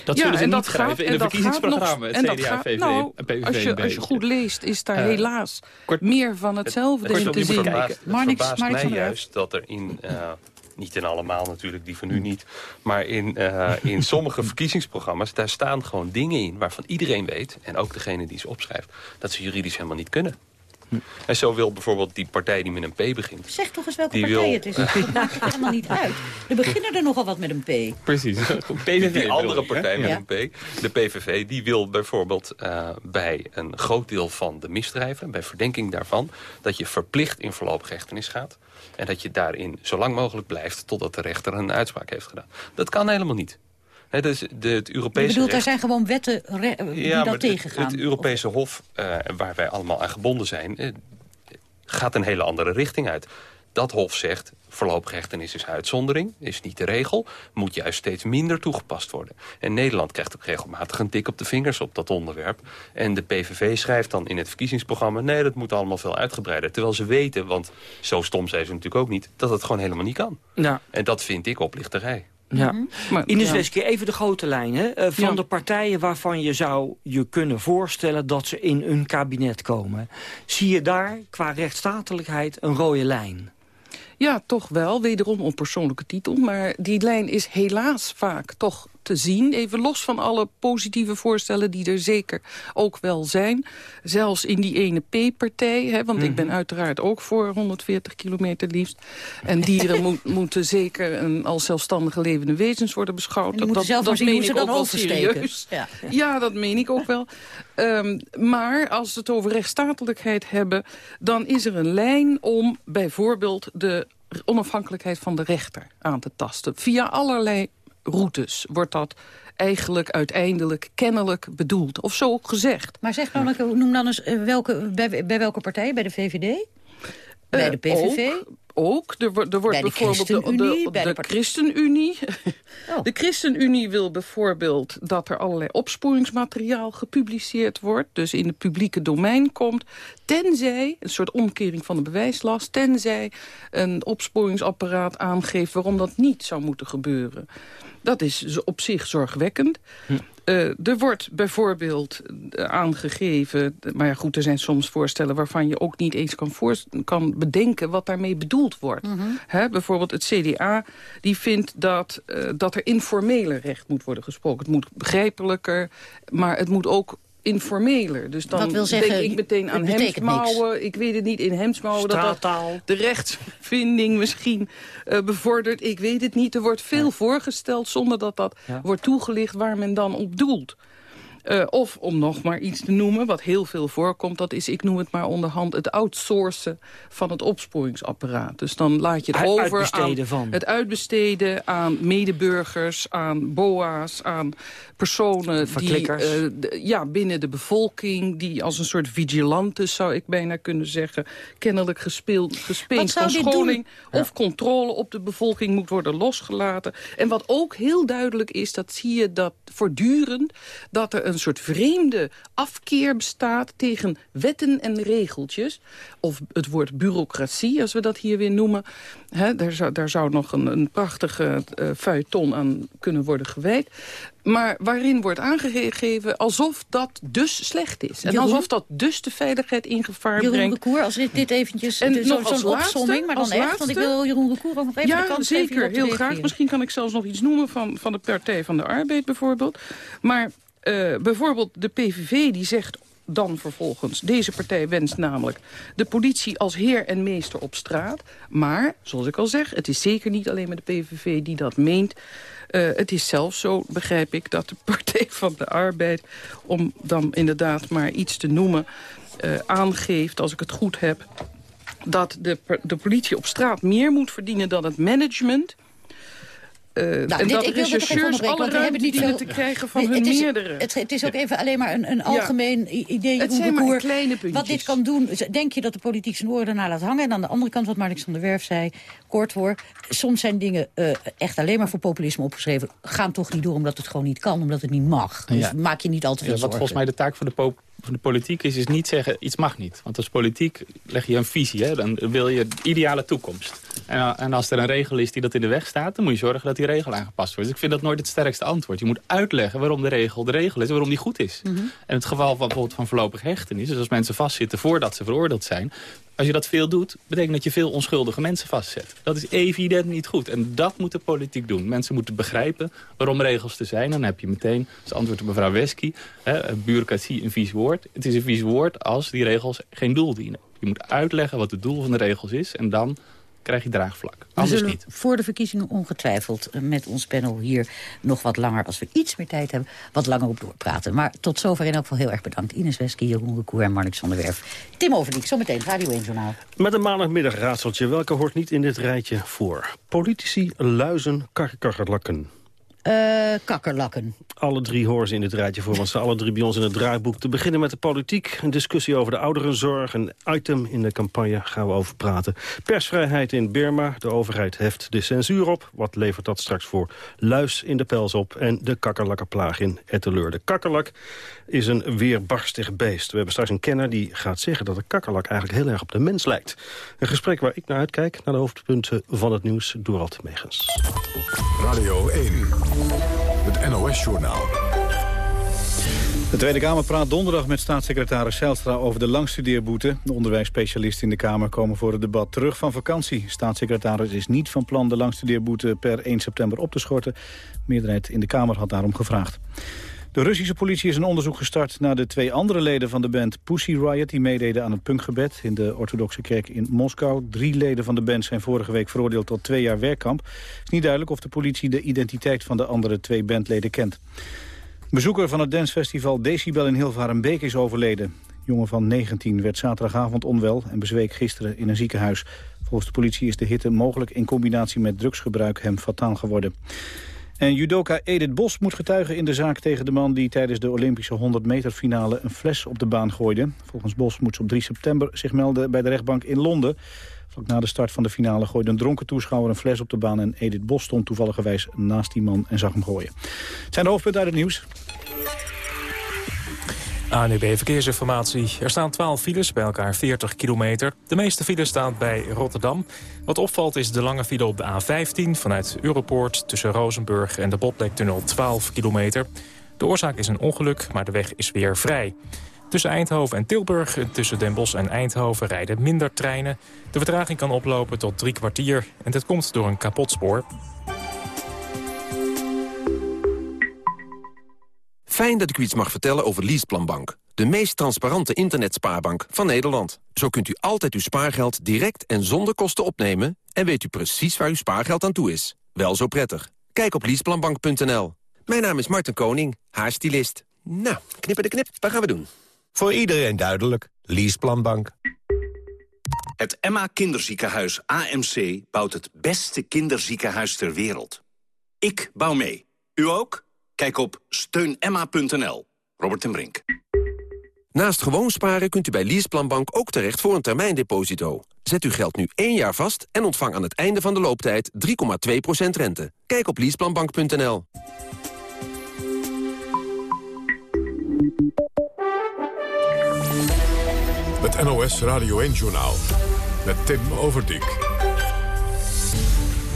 Dat Ja, zullen ze en niet dat schrijven gaat- in gaat verkiezingsprogramma. nog- Het CDA, gaat- VVD nou, PVV als je, als je goed leest, is daar Eh, helaas meer van hetzelfde in te zien. Maar niks, verbaast maar niks mij juist dat er in... eh, niet in allemaal natuurlijk, die van nu niet. Maar in, eh, in sommige (laughs) verkiezingsprogramma's... daar staan gewoon dingen in waarvan iedereen weet... en ook degene die ze opschrijft... dat ze juridisch helemaal niet kunnen. En zo wil bijvoorbeeld die partij die met een P begint... Zeg toch eens welke Die partij wil- het is. Dat maakt helemaal niet uit. Er beginnen er nogal wat met een P. Precies. (laughs) Die andere partij met Ja. een P, de PVV, die wil bijvoorbeeld eh, bij een groot deel van de misdrijven, bij verdenking daarvan, dat je verplicht in voorlopige hechtenis gaat. En dat je daarin zo lang mogelijk blijft totdat de rechter een uitspraak heeft gedaan. Dat kan helemaal niet. Hè, dus de, het Je Europese bedoelt, er zijn gewoon wetten re- die ja, dat maar het, tegengaan. het Europese Hof, eh, waar wij allemaal aan gebonden zijn... eh, gaat een hele andere richting uit. Dat Hof zegt, voorlopige hechtenis is uitzondering, is niet de regel... moet juist steeds minder toegepast worden. En Nederland krijgt ook regelmatig een tik op de vingers op dat onderwerp. En de PVV schrijft dan in het verkiezingsprogramma... nee, dat moet allemaal veel uitgebreider. Terwijl ze weten, want zo stom zijn ze natuurlijk ook niet... dat het gewoon helemaal niet kan. Ja. En dat vind ik oplichterij. Ja. Maar, Ines ja. Westke, even de grote lijnen. eh, van Ja. de partijen waarvan je zou je kunnen voorstellen... dat ze in een kabinet komen. Zie je daar qua rechtsstatelijkheid een rode lijn? Ja, toch wel. Wederom op persoonlijke titel. Maar die lijn is helaas vaak toch te zien. Even los van alle positieve voorstellen die er zeker ook wel zijn. Zelfs in die ene P-partij. Want ik ben uiteraard ook voor 140 kilometer liefst. En dieren (laughs) moet- moeten zeker een, als zelfstandige levende wezens worden beschouwd. Maar zien meen ik dat ook wel serieus. Ja. (laughs) Ja, dat meen ik ook wel. Ehm, maar als we het over rechtsstatelijkheid hebben... dan is er een lijn om bijvoorbeeld de onafhankelijkheid van de rechter aan te tasten. Via allerlei routes wordt dat eigenlijk uiteindelijk kennelijk bedoeld. Of zo gezegd. Maar zeg nou, noem dan eens eh, welke, bij, bij welke partij? Bij de VVD? Bij de Eh, PVV? Ook, ook. Er, wordt- er wordt Bij de bijvoorbeeld de, ChristenUnie, de, bij de de part- ChristenUnie. (laughs) Oh. De ChristenUnie wil bijvoorbeeld dat er allerlei opsporingsmateriaal gepubliceerd wordt. Dus in het publieke domein komt. Tenzij, een soort omkering van de bewijslast. Tenzij een opsporingsapparaat aangeeft waarom dat niet zou moeten gebeuren. Dat is z- op zich zorgwekkend. Eh, er wordt bijvoorbeeld eh, aangegeven... maar ja, goed, er zijn soms voorstellen waarvan je ook niet eens kan, kan bedenken... wat daarmee bedoeld wordt. Hè, bijvoorbeeld het CDA die vindt dat, eh, dat er informeler recht moet worden gesproken. Het moet begrijpelijker, maar het moet ook informeler. Dus dan Wat wil zeggen, denk ik meteen aan niks. hemdsmouwen. Ik weet het niet, in hemdsmouwen... dat dat de rechtsvinding misschien eh, bevordert. Ik weet het niet. Er wordt veel voorgesteld zonder dat dat Ja. wordt toegelicht waar men dan op doelt. Eh, of om nog maar iets te noemen, wat heel veel voorkomt... dat is, ik noem het maar onderhand, het outsourcen van het opsporingsapparaat. Dus dan laat je het over uitbesteden aan van. het uitbesteden aan medeburgers, aan boa's, aan personen die Verklikkers. eh, ja, binnen de bevolking... die als een soort vigilantes, zou ik bijna kunnen zeggen... kennelijk gespeeld, zou van scholing of controle op de bevolking moet worden losgelaten. En wat ook heel duidelijk is, dat zie je dat voortdurend... dat er een soort vreemde afkeer bestaat tegen wetten en regeltjes. Of het woord bureaucratie, als we dat hier weer noemen. Daar, zou, daar zou nog een, een prachtige feuilleton aan kunnen worden gewijd. Maar waarin wordt aangegeven alsof dat dus slecht is. En Jeroen? alsof dat dus de veiligheid in gevaar Jeroen brengt. Recour, als dit, dit eventjes... En nog Zo'n laatste, opsomming, maar dan echt. Want ik laatste- wil Jeroen Recour ook nog even de Ja, kans geven zeker. hierop te Heel graag. Misschien kan ik zelfs nog iets noemen van, van de Partij van de Arbeid bijvoorbeeld. Maar eh, bijvoorbeeld de PVV die zegt dan vervolgens... deze partij wenst namelijk de politie als heer en meester op straat. Maar, zoals ik al zeg, het is zeker niet alleen met de PVV die dat meent... Eh, het is zelfs zo, begrijp ik, dat de (laughs) Partij van de Arbeid... om dan inderdaad maar iets te noemen, eh, aangeeft, als ik het goed heb... dat de, de politie op straat meer moet verdienen dan het management Uh, nou, en dit, dat ik rechercheurs alle ruimte niet dienen te krijgen van nee, hun het is, meerdere. Het, het, is ook even alleen maar een, een algemeen ja. idee. Het zijn maar kleine puntjes. Wat dit kan doen, denk je dat de politiek zijn oren ernaar laat hangen... en aan de andere kant, wat Marnix van der Werf zei, kort hoor... soms zijn dingen uh, echt alleen maar voor populisme opgeschreven... gaan toch niet door omdat het gewoon niet kan, omdat het niet mag. Dus ja. maak je niet al te veel ja, Wat zorgen. volgens mij de taak van de pop van de politiek is, is niet zeggen iets mag niet. Want als politiek leg je een visie, hè, dan wil je de ideale toekomst. En, en, als er een regel is die dat in de weg staat, dan moet je zorgen dat die regel aangepast wordt. Dus ik vind dat nooit het sterkste antwoord. Je moet uitleggen waarom de regel de regel is en waarom die goed is. Mm -hmm. En het geval van bijvoorbeeld van voorlopig hechtenis, dus als mensen vastzitten voordat ze veroordeeld zijn, als je dat veel doet, betekent dat je veel onschuldige mensen vastzet. Dat is evident niet goed. En dat moet de politiek doen. Mensen moeten begrijpen waarom regels er zijn. Dan heb je meteen, als antwoord op mevrouw Wesky... Hè, bureaucratie een vies woord. Het is een vies woord als die regels geen doel dienen. Je moet uitleggen wat het doel van de regels is... en dan krijg je draagvlak. Anders we niet. voor de verkiezingen ongetwijfeld met ons panel hier nog wat langer... als we iets meer tijd hebben, wat langer op doorpraten. Maar tot zover in elk geval heel erg bedankt. Ines Wesky, Jeroen Recour en Marnix van der Werf. Tim Overdiek, zometeen Radio 1 Journaal. Met een maandagmiddag raadseltje. Welke hoort niet in dit rijtje voor? Politici, luizen, kakkerlakken. Uh, kakkerlakken. Alle drie horen ze in dit rijtje voor, want ze alle drie bij ons in het draaiboek. Te beginnen met de politiek, een discussie over de ouderenzorg. Een item in de campagne gaan we over praten. Persvrijheid in Burma, de overheid heft de censuur op. Wat levert dat straks voor luis in de pels op? En de kakkerlakkenplaag in Etteleur. De kakkerlak is een weerbarstig beest. We hebben straks een kenner die gaat zeggen dat de kakkerlak eigenlijk heel erg op de mens lijkt. Een gesprek waar ik naar uitkijk, naar de hoofdpunten van het nieuws. Dorald Megens. Radio 1. Het NOS-journaal. De Tweede Kamer praat donderdag met staatssecretaris Zijlstra over de langstudeerboete. De onderwijsspecialisten in de Kamer komen voor het debat terug van vakantie. Staatssecretaris is niet van plan de langstudeerboete per 1 september op te schorten. De meerderheid in de Kamer had daarom gevraagd. De Russische politie is een onderzoek gestart naar de twee andere leden van de band Pussy Riot... die meededen aan het punkgebed in de orthodoxe kerk in Moskou. Drie leden van de band zijn vorige week veroordeeld tot twee jaar werkkamp. Het is niet duidelijk of de politie de identiteit van de andere twee bandleden kent. Bezoeker van het dancefestival Decibel in Hilvarenbeek is overleden. De jongen van 19 werd zaterdagavond onwel en bezweek gisteren in een ziekenhuis. Volgens de politie is de hitte mogelijk in combinatie met drugsgebruik hem fataal geworden. En judoka Edith Bos moet getuigen in de zaak tegen de man... die tijdens de Olympische 100 meter finale een fles op de baan gooide. Volgens Bos moet ze op 3 september zich melden bij de rechtbank in Londen. Vlak na de start van de finale gooide een dronken toeschouwer een fles op de baan... en Edith Bos stond toevalligerwijs naast die man en zag hem gooien. Het zijn de hoofdpunten uit het nieuws. ANUB Verkeersinformatie. Er staan 12 files, bij elkaar 40 kilometer. De meeste files staan bij Rotterdam. Wat opvalt is de lange file op de A15 vanuit Europoort... tussen Rozenburg en de Botlektunnel 12 kilometer. De oorzaak is een ongeluk, maar de weg is weer vrij. Tussen Eindhoven en Tilburg, tussen Den Bosch en Eindhoven... rijden minder treinen. De vertraging kan oplopen tot drie kwartier. En dit komt door een kapot spoor. Fijn dat ik u iets mag vertellen over Leaseplanbank. De meest transparante internetspaarbank van Nederland. Zo kunt u altijd uw spaargeld direct en zonder kosten opnemen... en weet u precies waar uw spaargeld aan toe is. Wel zo prettig. Kijk op leaseplanbank.nl. Mijn naam is Martin Koning, haar stylist. Nou, knippen de knip, wat gaan we doen? Voor iedereen duidelijk. Leaseplanbank. Het Emma Kinderziekenhuis AMC bouwt het beste kinderziekenhuis ter wereld. Ik bouw mee. U ook? Kijk op steunemma.nl. Robert ten Brink. Naast gewoon sparen kunt u bij Leaseplanbank ook terecht voor een termijndeposito. Zet uw geld nu één jaar vast en ontvang aan het einde van de looptijd 3,2% rente. Kijk op leaseplanbank.nl. Het NOS Radio 1-journaal met Tim Overdijk.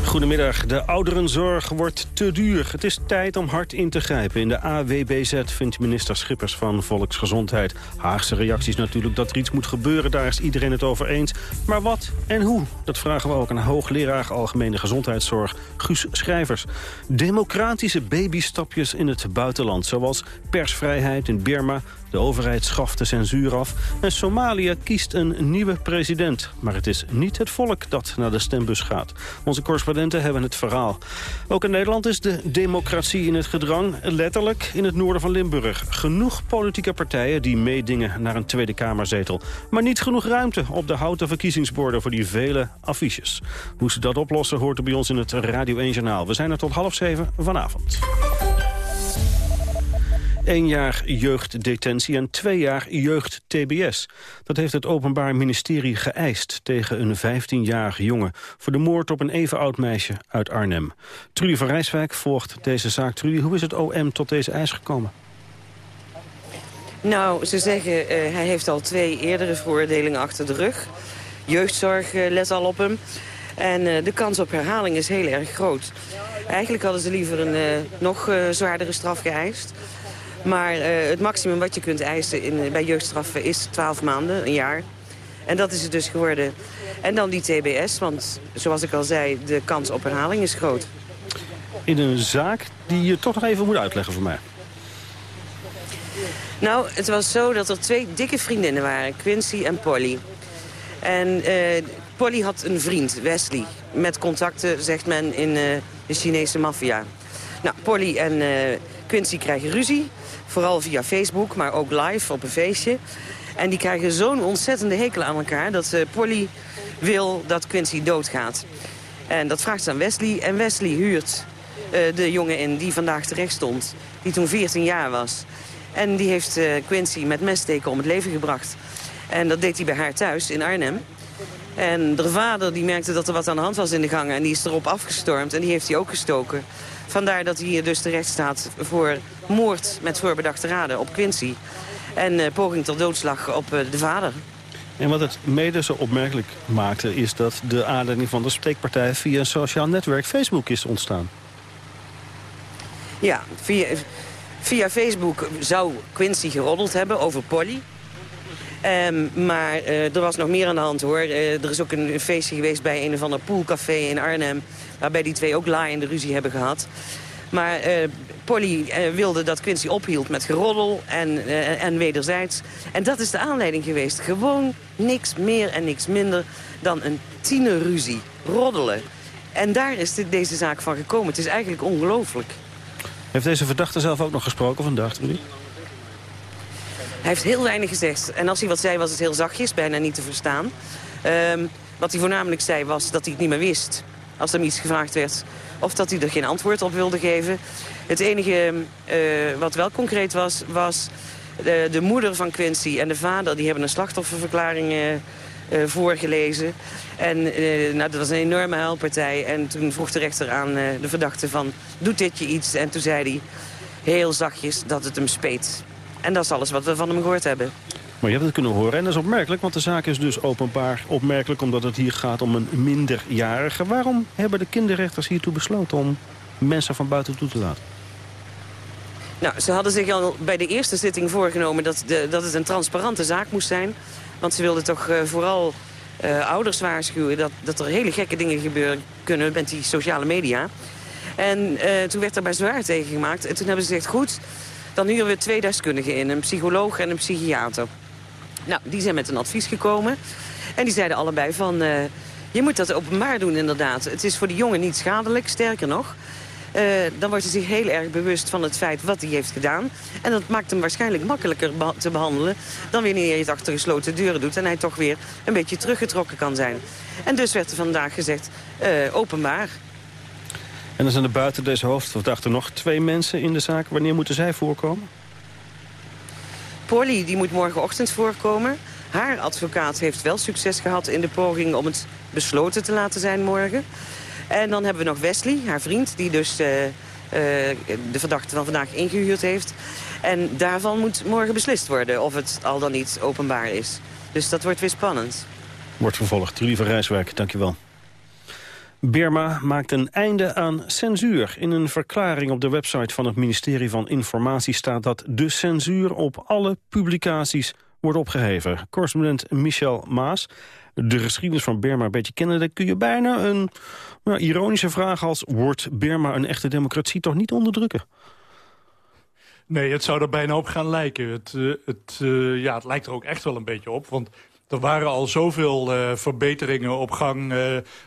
Goedemiddag. De ouderenzorg wordt te duur. Het is tijd om hard in te grijpen. In de AWBZ vindt minister Schippers van Volksgezondheid. Haagse reacties natuurlijk dat er iets moet gebeuren. Daar is iedereen het over eens. Maar wat en hoe? Dat vragen we ook aan hoogleraar Algemene Gezondheidszorg Guus Schrijvers. Democratische babystapjes in het buitenland. Zoals persvrijheid in Burma, de overheid schaft de censuur af. En Somalië kiest een nieuwe president. Maar het is niet het volk dat naar de stembus gaat. Onze correspondenten hebben het verhaal. Ook in Nederland is de democratie in het gedrang. Letterlijk in het noorden van Limburg. Genoeg politieke partijen die meedingen naar een Tweede Kamerzetel. Maar niet genoeg ruimte op de houten verkiezingsborden voor die vele affiches. Hoe ze dat oplossen hoort er bij ons in het Radio 1 Journaal. We zijn er tot half zeven vanavond. Eén jaar jeugddetentie en twee jaar jeugd-TBS. Dat heeft het Openbaar Ministerie geëist tegen een 15-jarige jongen... voor de moord op een even oud meisje uit Arnhem. Trudy van Rijswijk volgt deze zaak. Trudy, hoe is het OM tot deze eis gekomen? Nou, ze zeggen, uh, hij heeft al twee eerdere veroordelingen achter de rug. Jeugdzorg uh, let al op hem. En uh, de kans op herhaling is heel erg groot. Eigenlijk hadden ze liever een nog zwaardere straf geëist. Maar het maximum wat je kunt eisen in, bij jeugdstraffen is 12 maanden, een jaar. En dat is het dus geworden. En dan die TBS, want zoals ik al zei, de kans op herhaling is groot. In een zaak die je toch nog even moet uitleggen voor mij. Nou, het was zo dat er twee dikke vriendinnen waren, Quincy en Polly. En uh, Polly had een vriend, Wesley, met contacten, zegt men, in uh, de Chinese maffia. Nou, Polly en Quincy krijgen ruzie, vooral via Facebook, maar ook live op een feestje. En die krijgen zo'n ontzettende hekel aan elkaar dat Polly wil dat Quincy doodgaat. En dat vraagt ze aan Wesley en Wesley huurt de jongen in die vandaag terecht stond, die toen 14 jaar was... En die heeft uh, Quincy met messteken om het leven gebracht. En dat deed hij bij haar thuis in Arnhem. En de vader die merkte dat er wat aan de hand was in de gangen. En die is erop afgestormd en die heeft hij ook gestoken. Vandaar dat hij hier dus terecht staat voor moord met voorbedachte raden op Quincy. En uh, poging tot doodslag op uh, de vader. En wat het mede zo opmerkelijk maakte... is dat de aanleiding van de steekpartij via een sociaal netwerk Facebook is ontstaan. Ja, via, Via Facebook zou Quincy geroddeld hebben over Polly. Um, maar uh, er was nog meer aan de hand hoor. Uh, er is ook een, een, feestje geweest bij een of ander poolcafé in Arnhem... waarbij die twee ook laaiende ruzie hebben gehad. Maar uh, Polly wilde dat Quincy ophield met geroddel en, en wederzijds. En dat is de aanleiding geweest. Gewoon niks meer en niks minder dan een tienerruzie. Roddelen. En daar is dit, deze zaak van gekomen. Het is eigenlijk ongelooflijk. Heeft deze verdachte zelf ook nog gesproken vandaag, Trudy? Hij heeft heel weinig gezegd. En als hij wat zei, was het heel zachtjes, bijna niet te verstaan. Um, wat hij voornamelijk zei, was dat hij het niet meer wist. Als hem iets gevraagd werd. Of dat hij er geen antwoord op wilde geven. Het enige uh, wat wel concreet was, was de, de, moeder van Quincy en de vader... die hebben een slachtofferverklaring uh, voorgelezen. En nou, dat was een enorme huilpartij. En toen vroeg de rechter aan de verdachte van, doet dit je iets? En toen zei hij heel zachtjes dat het hem speet. En dat is alles wat we van hem gehoord hebben. Maar je hebt het kunnen horen en dat is opmerkelijk, want de zaak is dus openbaar opmerkelijk... omdat het hier gaat om een minderjarige. Waarom hebben de kinderrechters hiertoe besloten om mensen van buiten toe te laten? Nou, ze hadden zich al bij de eerste zitting voorgenomen dat, de, dat het een transparante zaak moest zijn. Want ze wilden toch uh, vooral uh, ouders waarschuwen... Dat, dat er hele gekke dingen gebeuren kunnen met die sociale media. En uh, toen werd er bij zwaar tegen gemaakt. En toen hebben ze gezegd, goed, dan huren we twee deskundigen in. Een psycholoog en een psychiater. Nou, die zijn met een advies gekomen. En die zeiden allebei van... Uh, je moet dat openbaar doen inderdaad. Het is voor de jongen niet schadelijk, sterker nog... Uh, dan wordt hij zich heel erg bewust van het feit wat hij heeft gedaan. En dat maakt hem waarschijnlijk makkelijker te behandelen... dan wanneer je het achter gesloten deuren doet... en hij toch weer een beetje teruggetrokken kan zijn. En dus werd er vandaag gezegd uh, openbaar. En er zijn er buiten deze hoofdverdachte nog twee mensen in de zaak. Wanneer moeten zij voorkomen? Polly die moet morgenochtend voorkomen. Haar advocaat heeft wel succes gehad in de poging om het besloten te laten zijn morgen. En dan hebben we nog Wesley, haar vriend, die dus uh, uh, de verdachte van vandaag ingehuurd heeft. En daarvan moet morgen beslist worden of het al dan niet openbaar is. Dus dat wordt weer spannend. Wordt vervolgd. Trudy van Rijswijk, dankjewel. Birma maakt een einde aan censuur. In een verklaring op de website van het ministerie van Informatie staat dat de censuur op alle publicaties wordt opgeheven. Correspondent Michel Maas. De geschiedenis van Birma een beetje kennen, dan kun je bijna een nou, ironische vraag als... wordt Birma een echte democratie toch niet onderdrukken? Nee, het zou er bijna op gaan lijken. Het, uh, het, uh, ja, het lijkt er ook echt wel een beetje op. Want er waren al zoveel uh, verbeteringen op gang.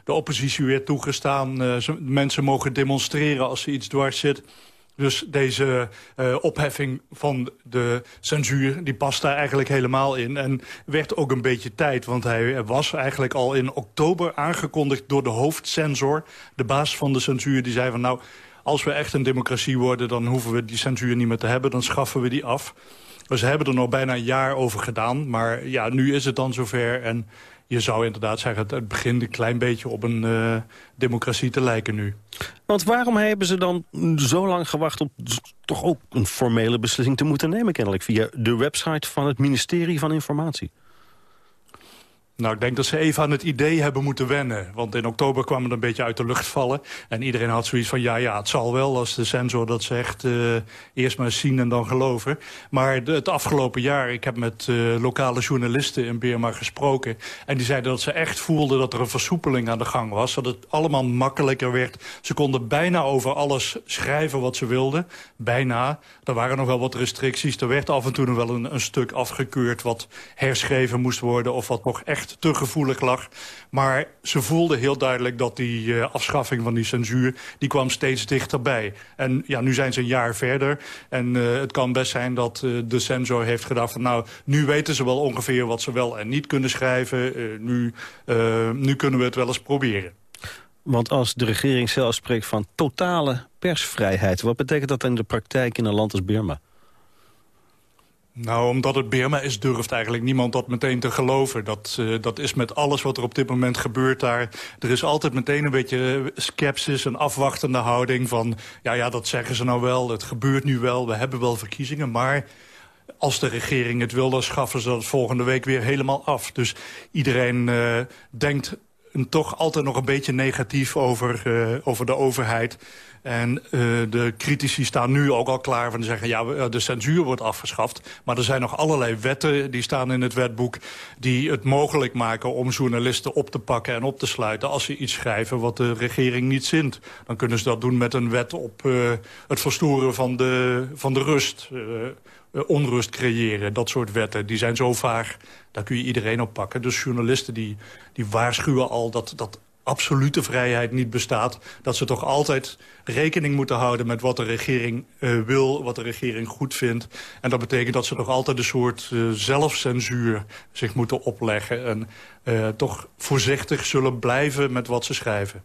de oppositie weer toegestaan. mensen mogen demonstreren als ze iets dwars zit. Dus deze opheffing van de censuur, die past daar eigenlijk helemaal in. En werd ook een beetje tijd, want hij was eigenlijk al in oktober aangekondigd... door de hoofdcensor, de baas van de censuur, die zei van... nou, als we echt een democratie worden, dan hoeven we die censuur niet meer te hebben. Dan schaffen we die af. Dus ze hebben er nog bijna een jaar over gedaan. Maar ja, nu is het dan zover. En je zou inderdaad zeggen, het begint een klein beetje op een uh, democratie te lijken nu. Want waarom hebben ze dan zo lang gewacht op toch ook een formele beslissing te moeten nemen kennelijk... via de website van het ministerie van Informatie? Nou, ik denk dat ze even aan het idee hebben moeten wennen. Want in oktober kwam het een beetje uit de lucht vallen. En iedereen had zoiets van, ja, ja, het zal wel als de sensor dat zegt. Uh, eerst maar zien en dan geloven. Maar het afgelopen jaar, ik heb met uh, lokale journalisten in Birma gesproken. En die zeiden dat ze echt voelden dat er een versoepeling aan de gang was. Dat het allemaal makkelijker werd. Ze konden bijna over alles schrijven wat ze wilden. Bijna. Er waren nog wel wat restricties. Er werd af en toe nog wel een, een stuk afgekeurd wat herschreven moest worden. Of wat nog echt te gevoelig lag. Maar ze voelden heel duidelijk dat die uh, afschaffing van die censuur... die kwam steeds dichterbij. En ja, nu zijn ze een jaar verder. En uh, het kan best zijn dat uh, de censor heeft gedacht van... nou, nu weten ze wel ongeveer wat ze wel en niet kunnen schrijven. nu, nu kunnen we het wel eens proberen. Want als de regering zelf spreekt van totale persvrijheid... wat betekent dat in de praktijk in een land als Burma? Nou, omdat het Birma is, durft eigenlijk niemand dat meteen te geloven. Dat, uh, dat is met alles wat er op dit moment gebeurt daar. Er is altijd meteen een beetje sceptisch, een afwachtende houding van... ja, ja, dat zeggen ze nou wel, het gebeurt nu wel, we hebben wel verkiezingen... maar als de regering het wil, dan schaffen ze dat volgende week weer helemaal af. Dus iedereen uh, denkt toch altijd nog een beetje negatief over, over de overheid... En uh, de critici staan nu ook al klaar van te zeggen... ja, eh, de censuur wordt afgeschaft. Maar er zijn nog allerlei wetten die staan in het wetboek... die het mogelijk maken om journalisten op te pakken en op te sluiten... als ze iets schrijven wat de regering niet zint. Dan kunnen ze dat doen met een wet op uh, het verstoren van de, van de rust... Onrust creëren, dat soort wetten. Die zijn zo vaag, daar kun je iedereen op pakken. Dus journalisten die, die waarschuwen al dat, dat absolute vrijheid niet bestaat... dat ze toch altijd rekening moeten houden met wat de regering uh, wil... wat de regering goed vindt. En dat betekent dat ze toch altijd een soort uh, zelfcensuur zich moeten opleggen... en uh, toch voorzichtig zullen blijven met wat ze schrijven.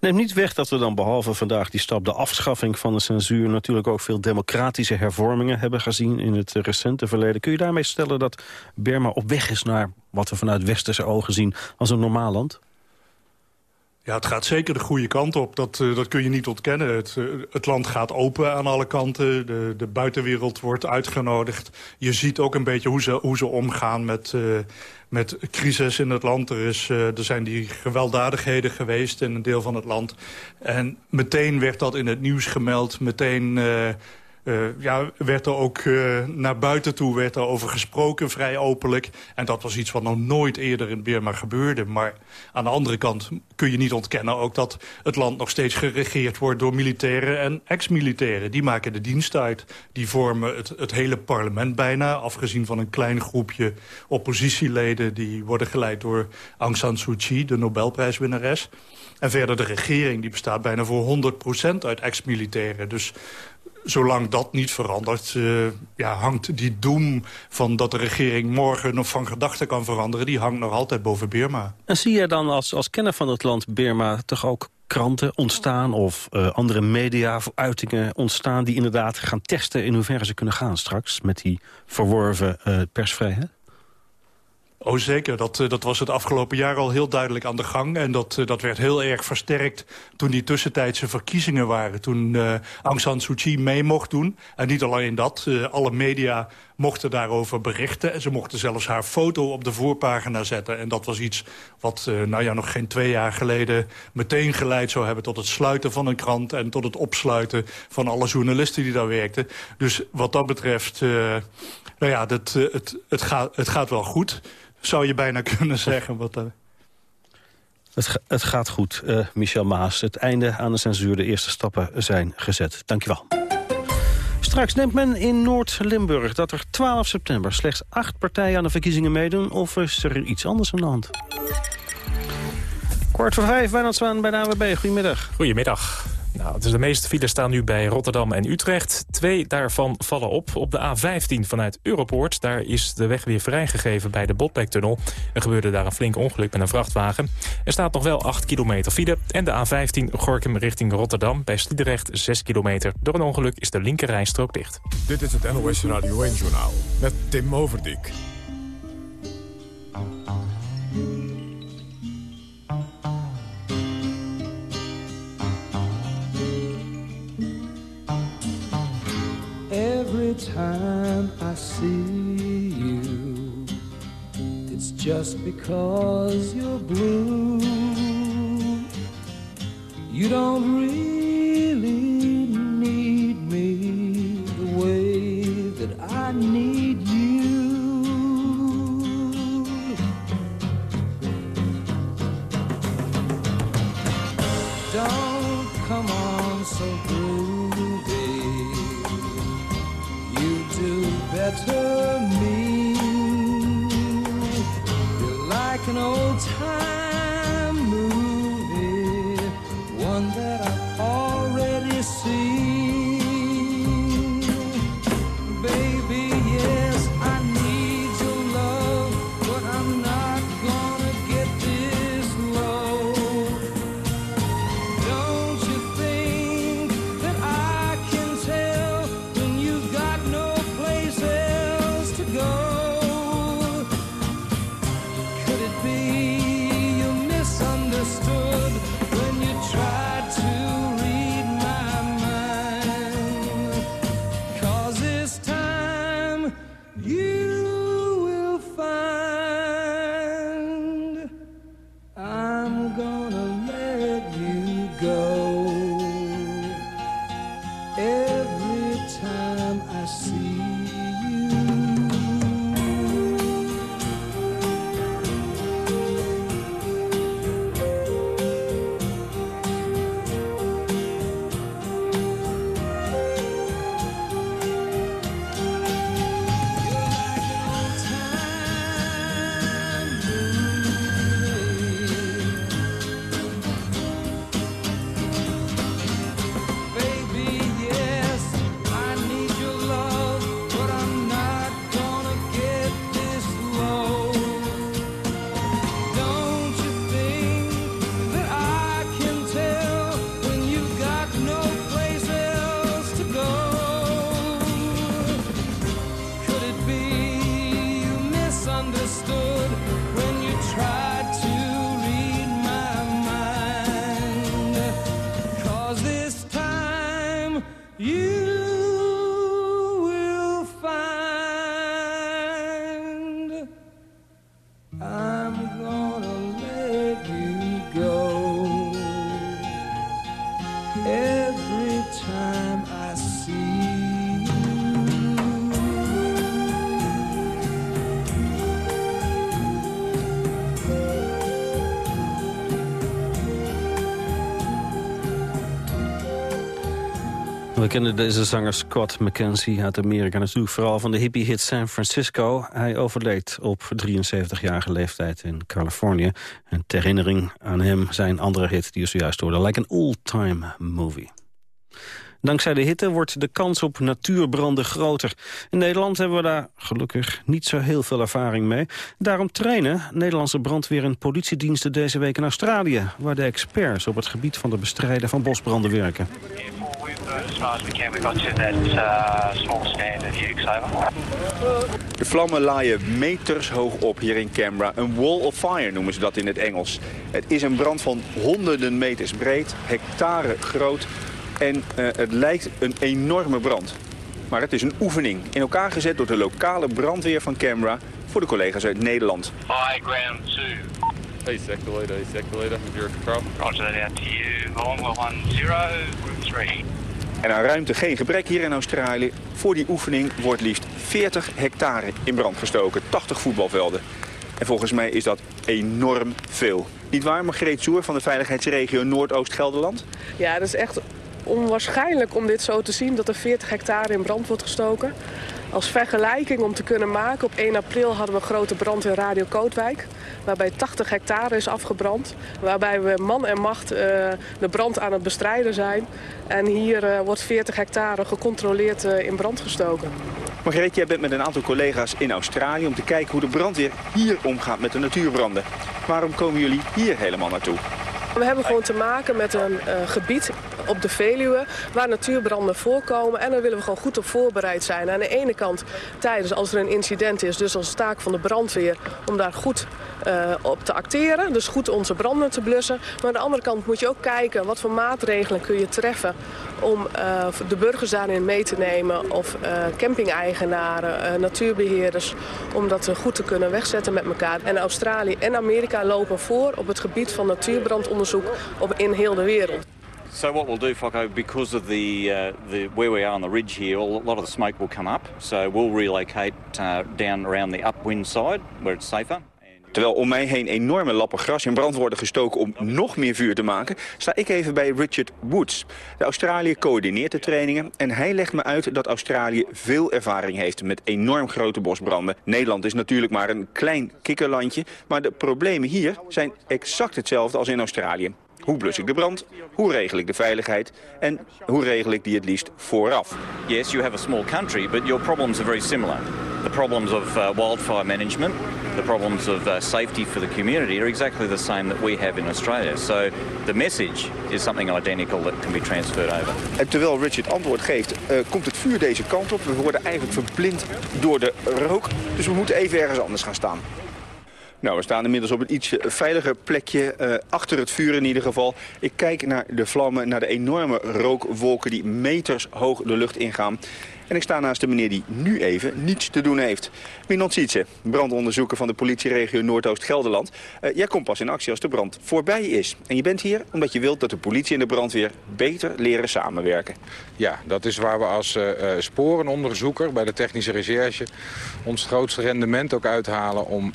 Neem niet weg dat we dan behalve vandaag die stap... de afschaffing van de censuur natuurlijk ook veel democratische hervormingen hebben gezien in het recente verleden. Kun je daarmee stellen dat Burma op weg is naar wat we vanuit westerse ogen zien als een normaal land? Ja, het gaat zeker de goede kant op. Dat, uh, dat kun je niet ontkennen. Het, uh, het, land gaat open aan alle kanten. De, de, buitenwereld wordt uitgenodigd. Je ziet ook een beetje hoe ze, hoe ze omgaan met, uh, met crisis in het land. Er, is, er zijn die gewelddadigheden geweest in een deel van het land. En meteen werd dat in het nieuws gemeld. Meteen uh, ja, werd er ook uh, naar buiten toe werd er over gesproken, vrij openlijk. En dat was iets wat nog nooit eerder in Burma gebeurde. Maar aan de andere kant kun je niet ontkennen ook dat het land nog steeds geregeerd wordt door militairen en ex-militairen. Die maken de dienst uit. Die vormen het, het hele parlement bijna, afgezien van een klein groepje oppositieleden. Die worden geleid door Aung San Suu Kyi, de Nobelprijswinnares. En verder de regering, die bestaat bijna voor 100% uit ex-militairen. Dus zolang dat niet verandert, uh, ja, hangt die doem van dat de regering morgen nog van gedachten kan veranderen, die hangt nog altijd boven Burma. En zie je dan als, als kenner van het land Burma toch ook kranten ontstaan of uh, andere media uitingen ontstaan die inderdaad gaan testen in hoeverre ze kunnen gaan straks met die verworven uh, persvrijheid? Oh zeker, dat, dat was het afgelopen jaar al heel duidelijk aan de gang. En dat, dat werd heel erg versterkt toen die tussentijdse verkiezingen waren. Toen uh, Aung San Suu Kyi mee mocht doen. En niet alleen dat, alle media mochten daarover berichten. En ze mochten zelfs haar foto op de voorpagina zetten. En dat was iets wat nou ja, nog geen twee jaar geleden meteen geleid zou hebben... tot het sluiten van een krant en tot het opsluiten van alle journalisten die daar werkten. Dus wat dat betreft, nou ja, dat, het, het, gaat, het gaat wel goed zou je bijna (laughs) kunnen zeggen. Wat, uh... het, het, gaat goed, uh, Michel Maas. Het einde aan de censuur, de eerste stappen zijn gezet. Dankjewel. Straks neemt men in Noord-Limburg dat er 12 september slechts acht partijen aan de verkiezingen meedoen. Of is er iets anders aan de hand? Kwart voor vijf, Wijnand Zwaan bij de AWB. Goedemiddag. Goedemiddag. Nou, dus de meeste files staan nu bij Rotterdam en Utrecht. Twee daarvan vallen op. Op de A15 vanuit Europoort. Daar is de weg weer vrijgegeven bij de Botlektunnel. Er gebeurde daar een flink ongeluk met een vrachtwagen. Er staat nog wel 8 kilometer file. En de A15 Gorkum richting Rotterdam. Bij Sliedrecht 6 kilometer. Door een ongeluk is de linkerrijstrook dicht. Dit is het NOS Radio 1-journaal met Tim Overdijk. Every time I see you, it's just because you're blue. You don't really need me the way that I need you. Don't come on so groovy. Better me. You're like an old time We kennen deze zanger Scott McKenzie uit Amerika natuurlijk vooral van de hippie-hit San Francisco. Hij overleed op 73-jarige leeftijd in Californië. En ter herinnering aan hem zijn andere hit die je zojuist hoorde, Like an Old-Time Movie. Dankzij de hitte wordt de kans op natuurbranden groter. In Nederland hebben we daar gelukkig niet zo heel veel ervaring mee. Daarom trainen Nederlandse brandweer en politiediensten deze week in Australië... waar de experts op het gebied van de bestrijden van bosbranden werken. As far as we can, we got to that uh, small stand at Hughes, over. De vlammen laaien meters hoog op hier in Canberra. Een wall of fire noemen ze dat in het Engels. Het is een brand van honderden meters breed, hectare groot. En eh, het lijkt een enorme brand. Maar het is een oefening. In elkaar gezet door de lokale brandweer van Canberra... voor de collega's uit Nederland. High ground 2. Hey, sector leader, hey, sector leader, you're control. Roger that out to you. Longwell 10, group 3. En aan ruimte geen gebrek hier in Australië. Voor die oefening wordt liefst 40 hectare in brand gestoken. 80 voetbalvelden. En volgens mij is dat enorm veel. Niet waar, Margreet Soer van de veiligheidsregio Noordoost-Gelderland? Ja, dat is echt onwaarschijnlijk om dit zo te zien dat er 40 hectare in brand wordt gestoken. Als vergelijking om te kunnen maken, op 1 april hadden we een grote brand in Radio Kootwijk. Waarbij 80 hectare is afgebrand. Waarbij we man en macht eh, de brand aan het bestrijden zijn. En hier eh, wordt 40 hectare gecontroleerd eh, in brand gestoken. Margreet, jij bent met een aantal collega's in Australië om te kijken hoe de brandweer hier omgaat met de natuurbranden. Waarom komen jullie hier helemaal naartoe? We hebben gewoon te maken met een gebied op de Veluwe waar natuurbranden voorkomen. En daar willen we gewoon goed op voorbereid zijn. Aan de ene kant tijdens als er een incident is, dus als taak van de brandweer... om daar goed eh, op te acteren, dus goed onze branden te blussen. Maar aan de andere kant moet je ook kijken wat voor maatregelen kun je treffen... om eh, de burgers daarin mee te nemen of uh, camping-eigenaren, natuurbeheerders... om dat goed te kunnen wegzetten met elkaar. En Australië en Amerika lopen voor op het gebied van natuurbrandonderzoek op, in heel de wereld. So what we'll do, Focko, because of the, uh, the where we are on the ridge here, a lot of the smoke will come up. So we'll relocate uh, down around the upwind side where it's safer. Terwijl om mij heen enorme lappen gras in brand worden gestoken om nog meer vuur te maken, sta ik even bij Richard Woods. De Australië coördineert de trainingen en hij legt me uit dat Australië veel ervaring heeft met enorm grote bosbranden. Nederland is natuurlijk maar een klein kikkerlandje, maar de problemen hier zijn exact hetzelfde als in Australië. Hoe blus ik de brand? Hoe regel ik de veiligheid? En hoe regel ik die het liefst vooraf? Yes, you have a small country, but your problems are very similar. The problems of uh, wildfire management, the problems of uh, safety for the community are exactly the same that we have in Australia. So the message is something identical that can be transferred over. En terwijl Richard antwoord geeft, uh, komt het vuur deze kant op. We worden eigenlijk verblind door de rook. Dus we moeten even ergens anders gaan staan. Nou, we staan inmiddels op een iets veiliger plekje, uh, achter het vuur in ieder geval. Ik kijk naar de vlammen, naar de enorme rookwolken die meters hoog de lucht ingaan. En ik sta naast de meneer die nu even niets te doen heeft. Minon Sietse, brandonderzoeker van de politieregio Noordoost-Gelderland. Uh, jij komt pas in actie als de brand voorbij is. En je bent hier omdat je wilt dat de politie en de brandweer beter leren samenwerken. Ja, dat is waar we als sporenonderzoeker bij de technische recherche... ons grootste rendement ook uithalen om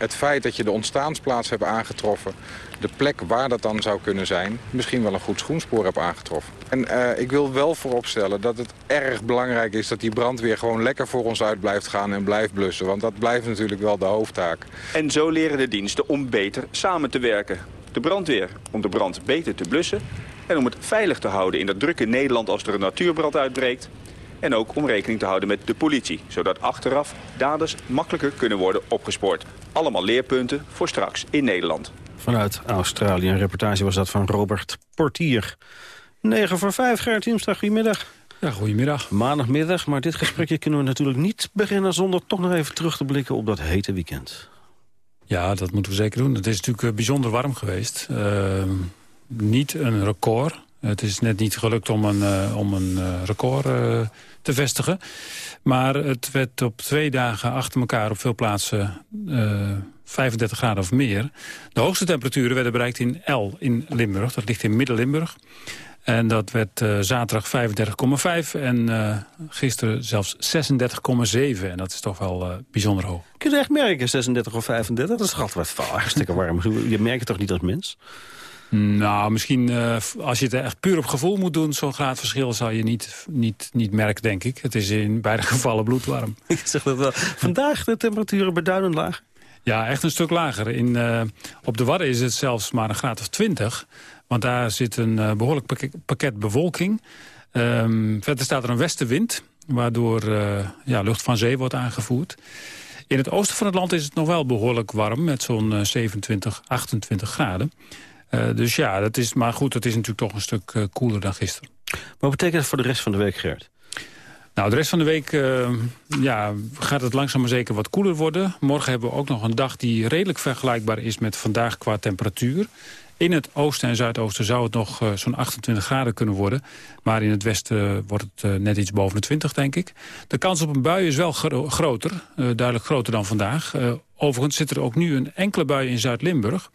het feit dat je de ontstaansplaats hebt aangetroffen... de plek waar dat dan zou kunnen zijn... misschien wel een goed schoenspoor hebt aangetroffen. En uh, ik wil wel vooropstellen dat het erg belangrijk is... dat die brandweer gewoon lekker voor ons uit blijft gaan en blijft blussen. Want dat blijft natuurlijk wel de hoofdtaak. En zo leren de diensten om beter samen te werken. De brandweer om de brand beter te blussen... en om het veilig te houden in dat drukke Nederland als er een natuurbrand uitbreekt... En ook om rekening te houden met de politie. Zodat achteraf daders makkelijker kunnen worden opgespoord. Allemaal leerpunten voor straks in Nederland. Vanuit Australië. Een reportage was dat van Robert Portier. 9 voor 5, Gerrit Hiemstra, goedemiddag. Ja, goedemiddag. Maandagmiddag, maar dit gesprekje kunnen we natuurlijk niet beginnen... zonder toch nog even terug te blikken op dat hete weekend. Ja, dat moeten we zeker doen. Het is natuurlijk bijzonder warm geweest. Uh, niet een record, het is net niet gelukt om een, uh, om een uh, record uh, te vestigen. Maar het werd op twee dagen achter elkaar op veel plaatsen 35 graden of meer. De hoogste temperaturen werden bereikt in El in Limburg. Dat ligt in Midden-Limburg. En dat werd zaterdag 35,5 en gisteren zelfs 36,7. En dat is toch wel bijzonder hoog. Kun je echt merken, 36 of 35? Dat is toch altijd wat hartstikke warm. Je merkt het toch niet als mens? Nou, misschien uh, als je het echt puur op gevoel moet doen... zo'n graadverschil zou je niet, niet, niet merken, denk ik. Het is in beide (laughs) gevallen bloedwarm. (laughs) Ik zeg dat wel. Vandaag de temperaturen beduidend laag? Ja, echt een stuk lager. In, uh, op de Wadden is het zelfs maar een graad of 20. Want daar zit een uh, behoorlijk pakket, pakket bewolking. Um, verder staat er een westenwind... waardoor ja, lucht van zee wordt aangevoerd. In het oosten van het land is het nog wel behoorlijk warm... met zo'n 27, 28 graden. Uh, dus ja, dat is, maar goed, het is natuurlijk toch een stuk uh, koeler dan gisteren. Wat betekent dat voor de rest van de week, Gert? Nou, de rest van de week uh, ja, gaat het langzaam maar zeker wat koeler worden. Morgen hebben we ook nog een dag die redelijk vergelijkbaar is met vandaag qua temperatuur. In het oosten en zuidoosten zou het nog uh, zo'n 28 graden kunnen worden. Maar in het westen wordt het net iets boven de 20, denk ik. De kans op een bui is wel gro groter, duidelijk groter dan vandaag. overigens zit er ook nu een enkele bui in Zuid-Limburg.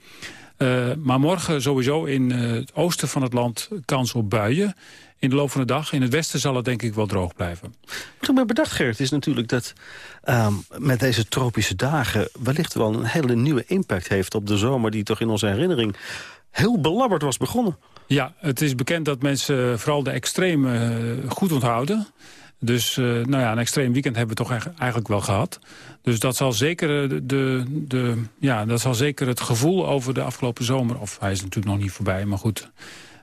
Uh, maar morgen sowieso in uh, het oosten van het land kans op buien. In de loop van de dag. In het westen zal het denk ik wel droog blijven. Wat ik me bedacht, Gert, is natuurlijk dat uh, met deze tropische dagen... wellicht wel een hele nieuwe impact heeft op de zomer... die toch in onze herinnering heel belabberd was begonnen. Ja, het is bekend dat mensen vooral de extreme eh, goed onthouden. Dus eh, nou ja, een extreem weekend hebben we toch eigenlijk- wel gehad. Dus dat zal, zeker eh, de, de, ja, dat zal zeker het gevoel over de afgelopen zomer... of hij is natuurlijk nog niet voorbij, maar goed...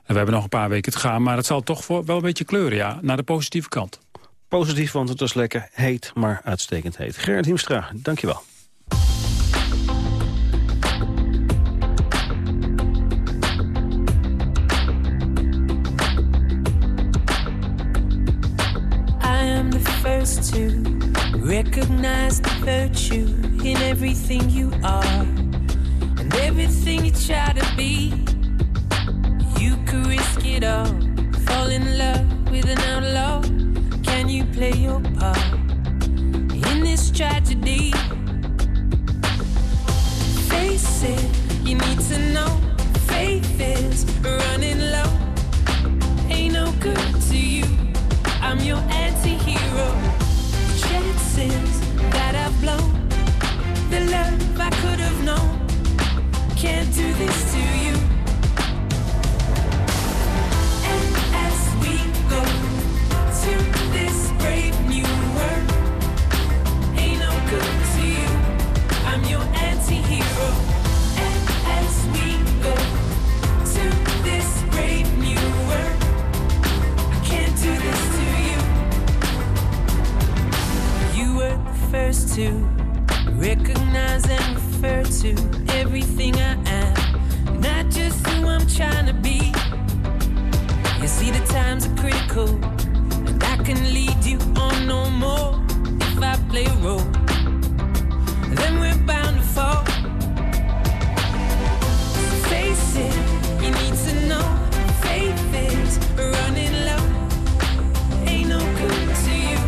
We hebben nog een paar weken te gaan, maar het zal toch wel een beetje kleuren, ja, naar de positieve kant. Positief, want het was lekker heet, maar uitstekend heet. Gerrit Hiemstra, dankjewel. First to recognize the virtue in everything you are and everything you try to be. You could risk it all, fall in love with an outlaw. Can you play your part in this tragedy? Face it, you need to know. Faith is running low. Ain't no good to you. I'm your anti-hero. Chances that I've blown. The love I could have known. Can't do this to you. To recognize and refer to everything I am, not just who I'm trying to be. You see, the times are critical, and I can lead you on no more if I play a role. Then we're bound to fall. Face it, you need to know. Faith is running low. Ain't no good to you.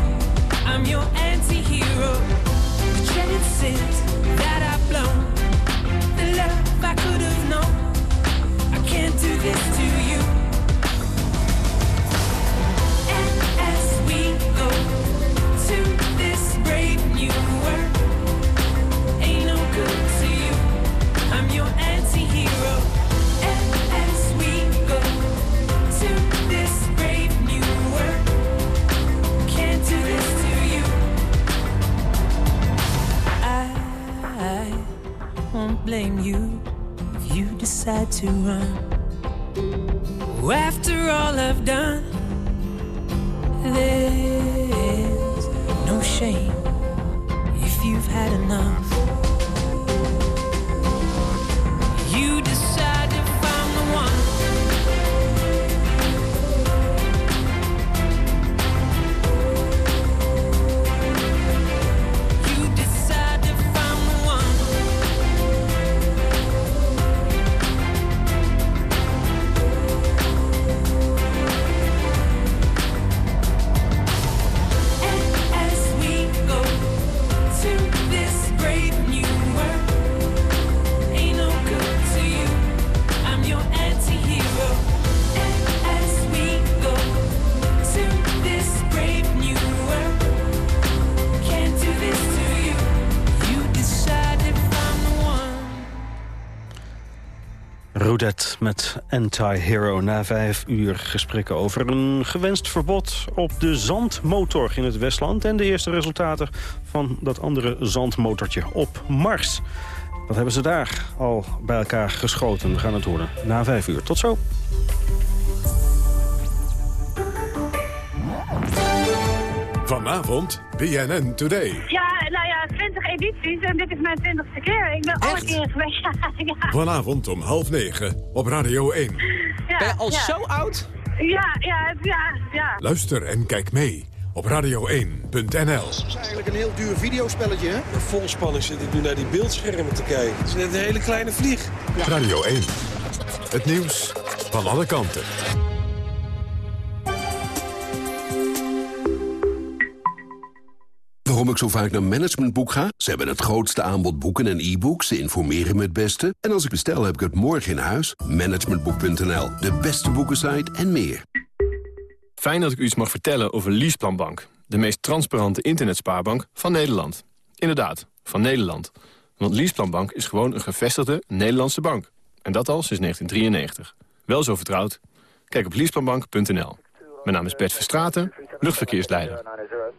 I'm your anti-hero. That I've blown, the love I could have known. I can't do this to you. And as we go to this brave new world, to run. After all I've done, Anti-Hero na vijf uur gesprekken over een gewenst verbod op de zandmotor in het Westland... en de eerste resultaten van dat andere zandmotortje op Mars. Wat hebben ze daar al bij elkaar geschoten? We gaan het horen na vijf uur. Tot zo. Vanavond BNN Today. Ja, ja, 20 edities en dit is mijn 20ste keer. Ik ben alle keren geweest. (laughs) Ja. Vanavond om half negen op Radio 1. Ja, Ben je al ja. zo oud? Ja, ja, het- ja, ja. Luister en kijk mee op radio1.nl. Het is eigenlijk een heel duur videospelletje, hè? In volspanning zit ik nu naar die beeldschermen te kijken. Het is net een hele kleine vlieg. Radio 1. Het nieuws van alle kanten. Waarom ik zo vaak naar Managementboek ga? Ze hebben het grootste aanbod boeken en e-books. Ze informeren me het beste. En als ik bestel, heb ik het morgen in huis. Managementboek.nl, de beste boekensite en meer. Fijn dat ik u iets mag vertellen over Leaseplanbank. De meest transparante internetspaarbank van Nederland. Inderdaad, van Nederland. Want Leaseplanbank is gewoon een gevestigde Nederlandse bank. En dat al sinds 1993. Wel zo vertrouwd? Kijk op leaseplanbank.nl. Mijn naam is Bert Verstraten, luchtverkeersleider.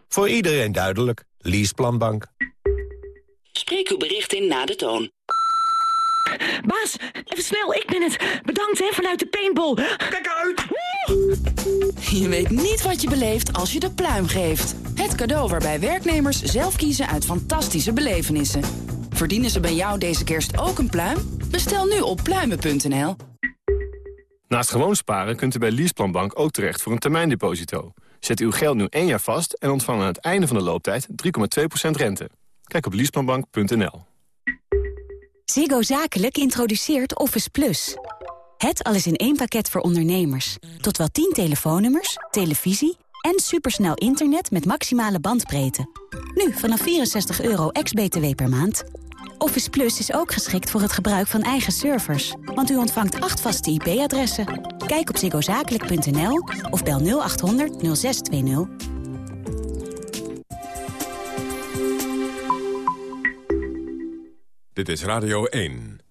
Voor iedereen duidelijk. Leaseplanbank. Spreek uw bericht in na de toon. Baas, even snel, ik ben het. Bedankt hè, vanuit de paintball. Kijk uit! Je weet niet wat je beleeft als je de pluim geeft. Het cadeau waarbij werknemers zelf kiezen uit fantastische belevenissen. Verdienen ze bij jou deze kerst ook een pluim? Bestel nu op pluimen.nl. Naast gewoon sparen kunt u bij Leaseplanbank ook terecht voor een termijndeposito. Zet uw geld nu één jaar vast en ontvang aan het einde van de looptijd 3,2% rente. Kijk op leaseplanbank.nl. Ziggo Zakelijk introduceert Office Plus. Het alles in één pakket voor ondernemers. Tot wel 10 telefoonnummers, televisie en supersnel internet met maximale bandbreedte. Nu vanaf 64 euro ex-BTW per maand. Office Plus is ook geschikt voor het gebruik van eigen servers. Want u ontvangt acht vaste IP-adressen. Kijk op ziggozakelijk.nl of bel 0800 0620. Dit is Radio 1.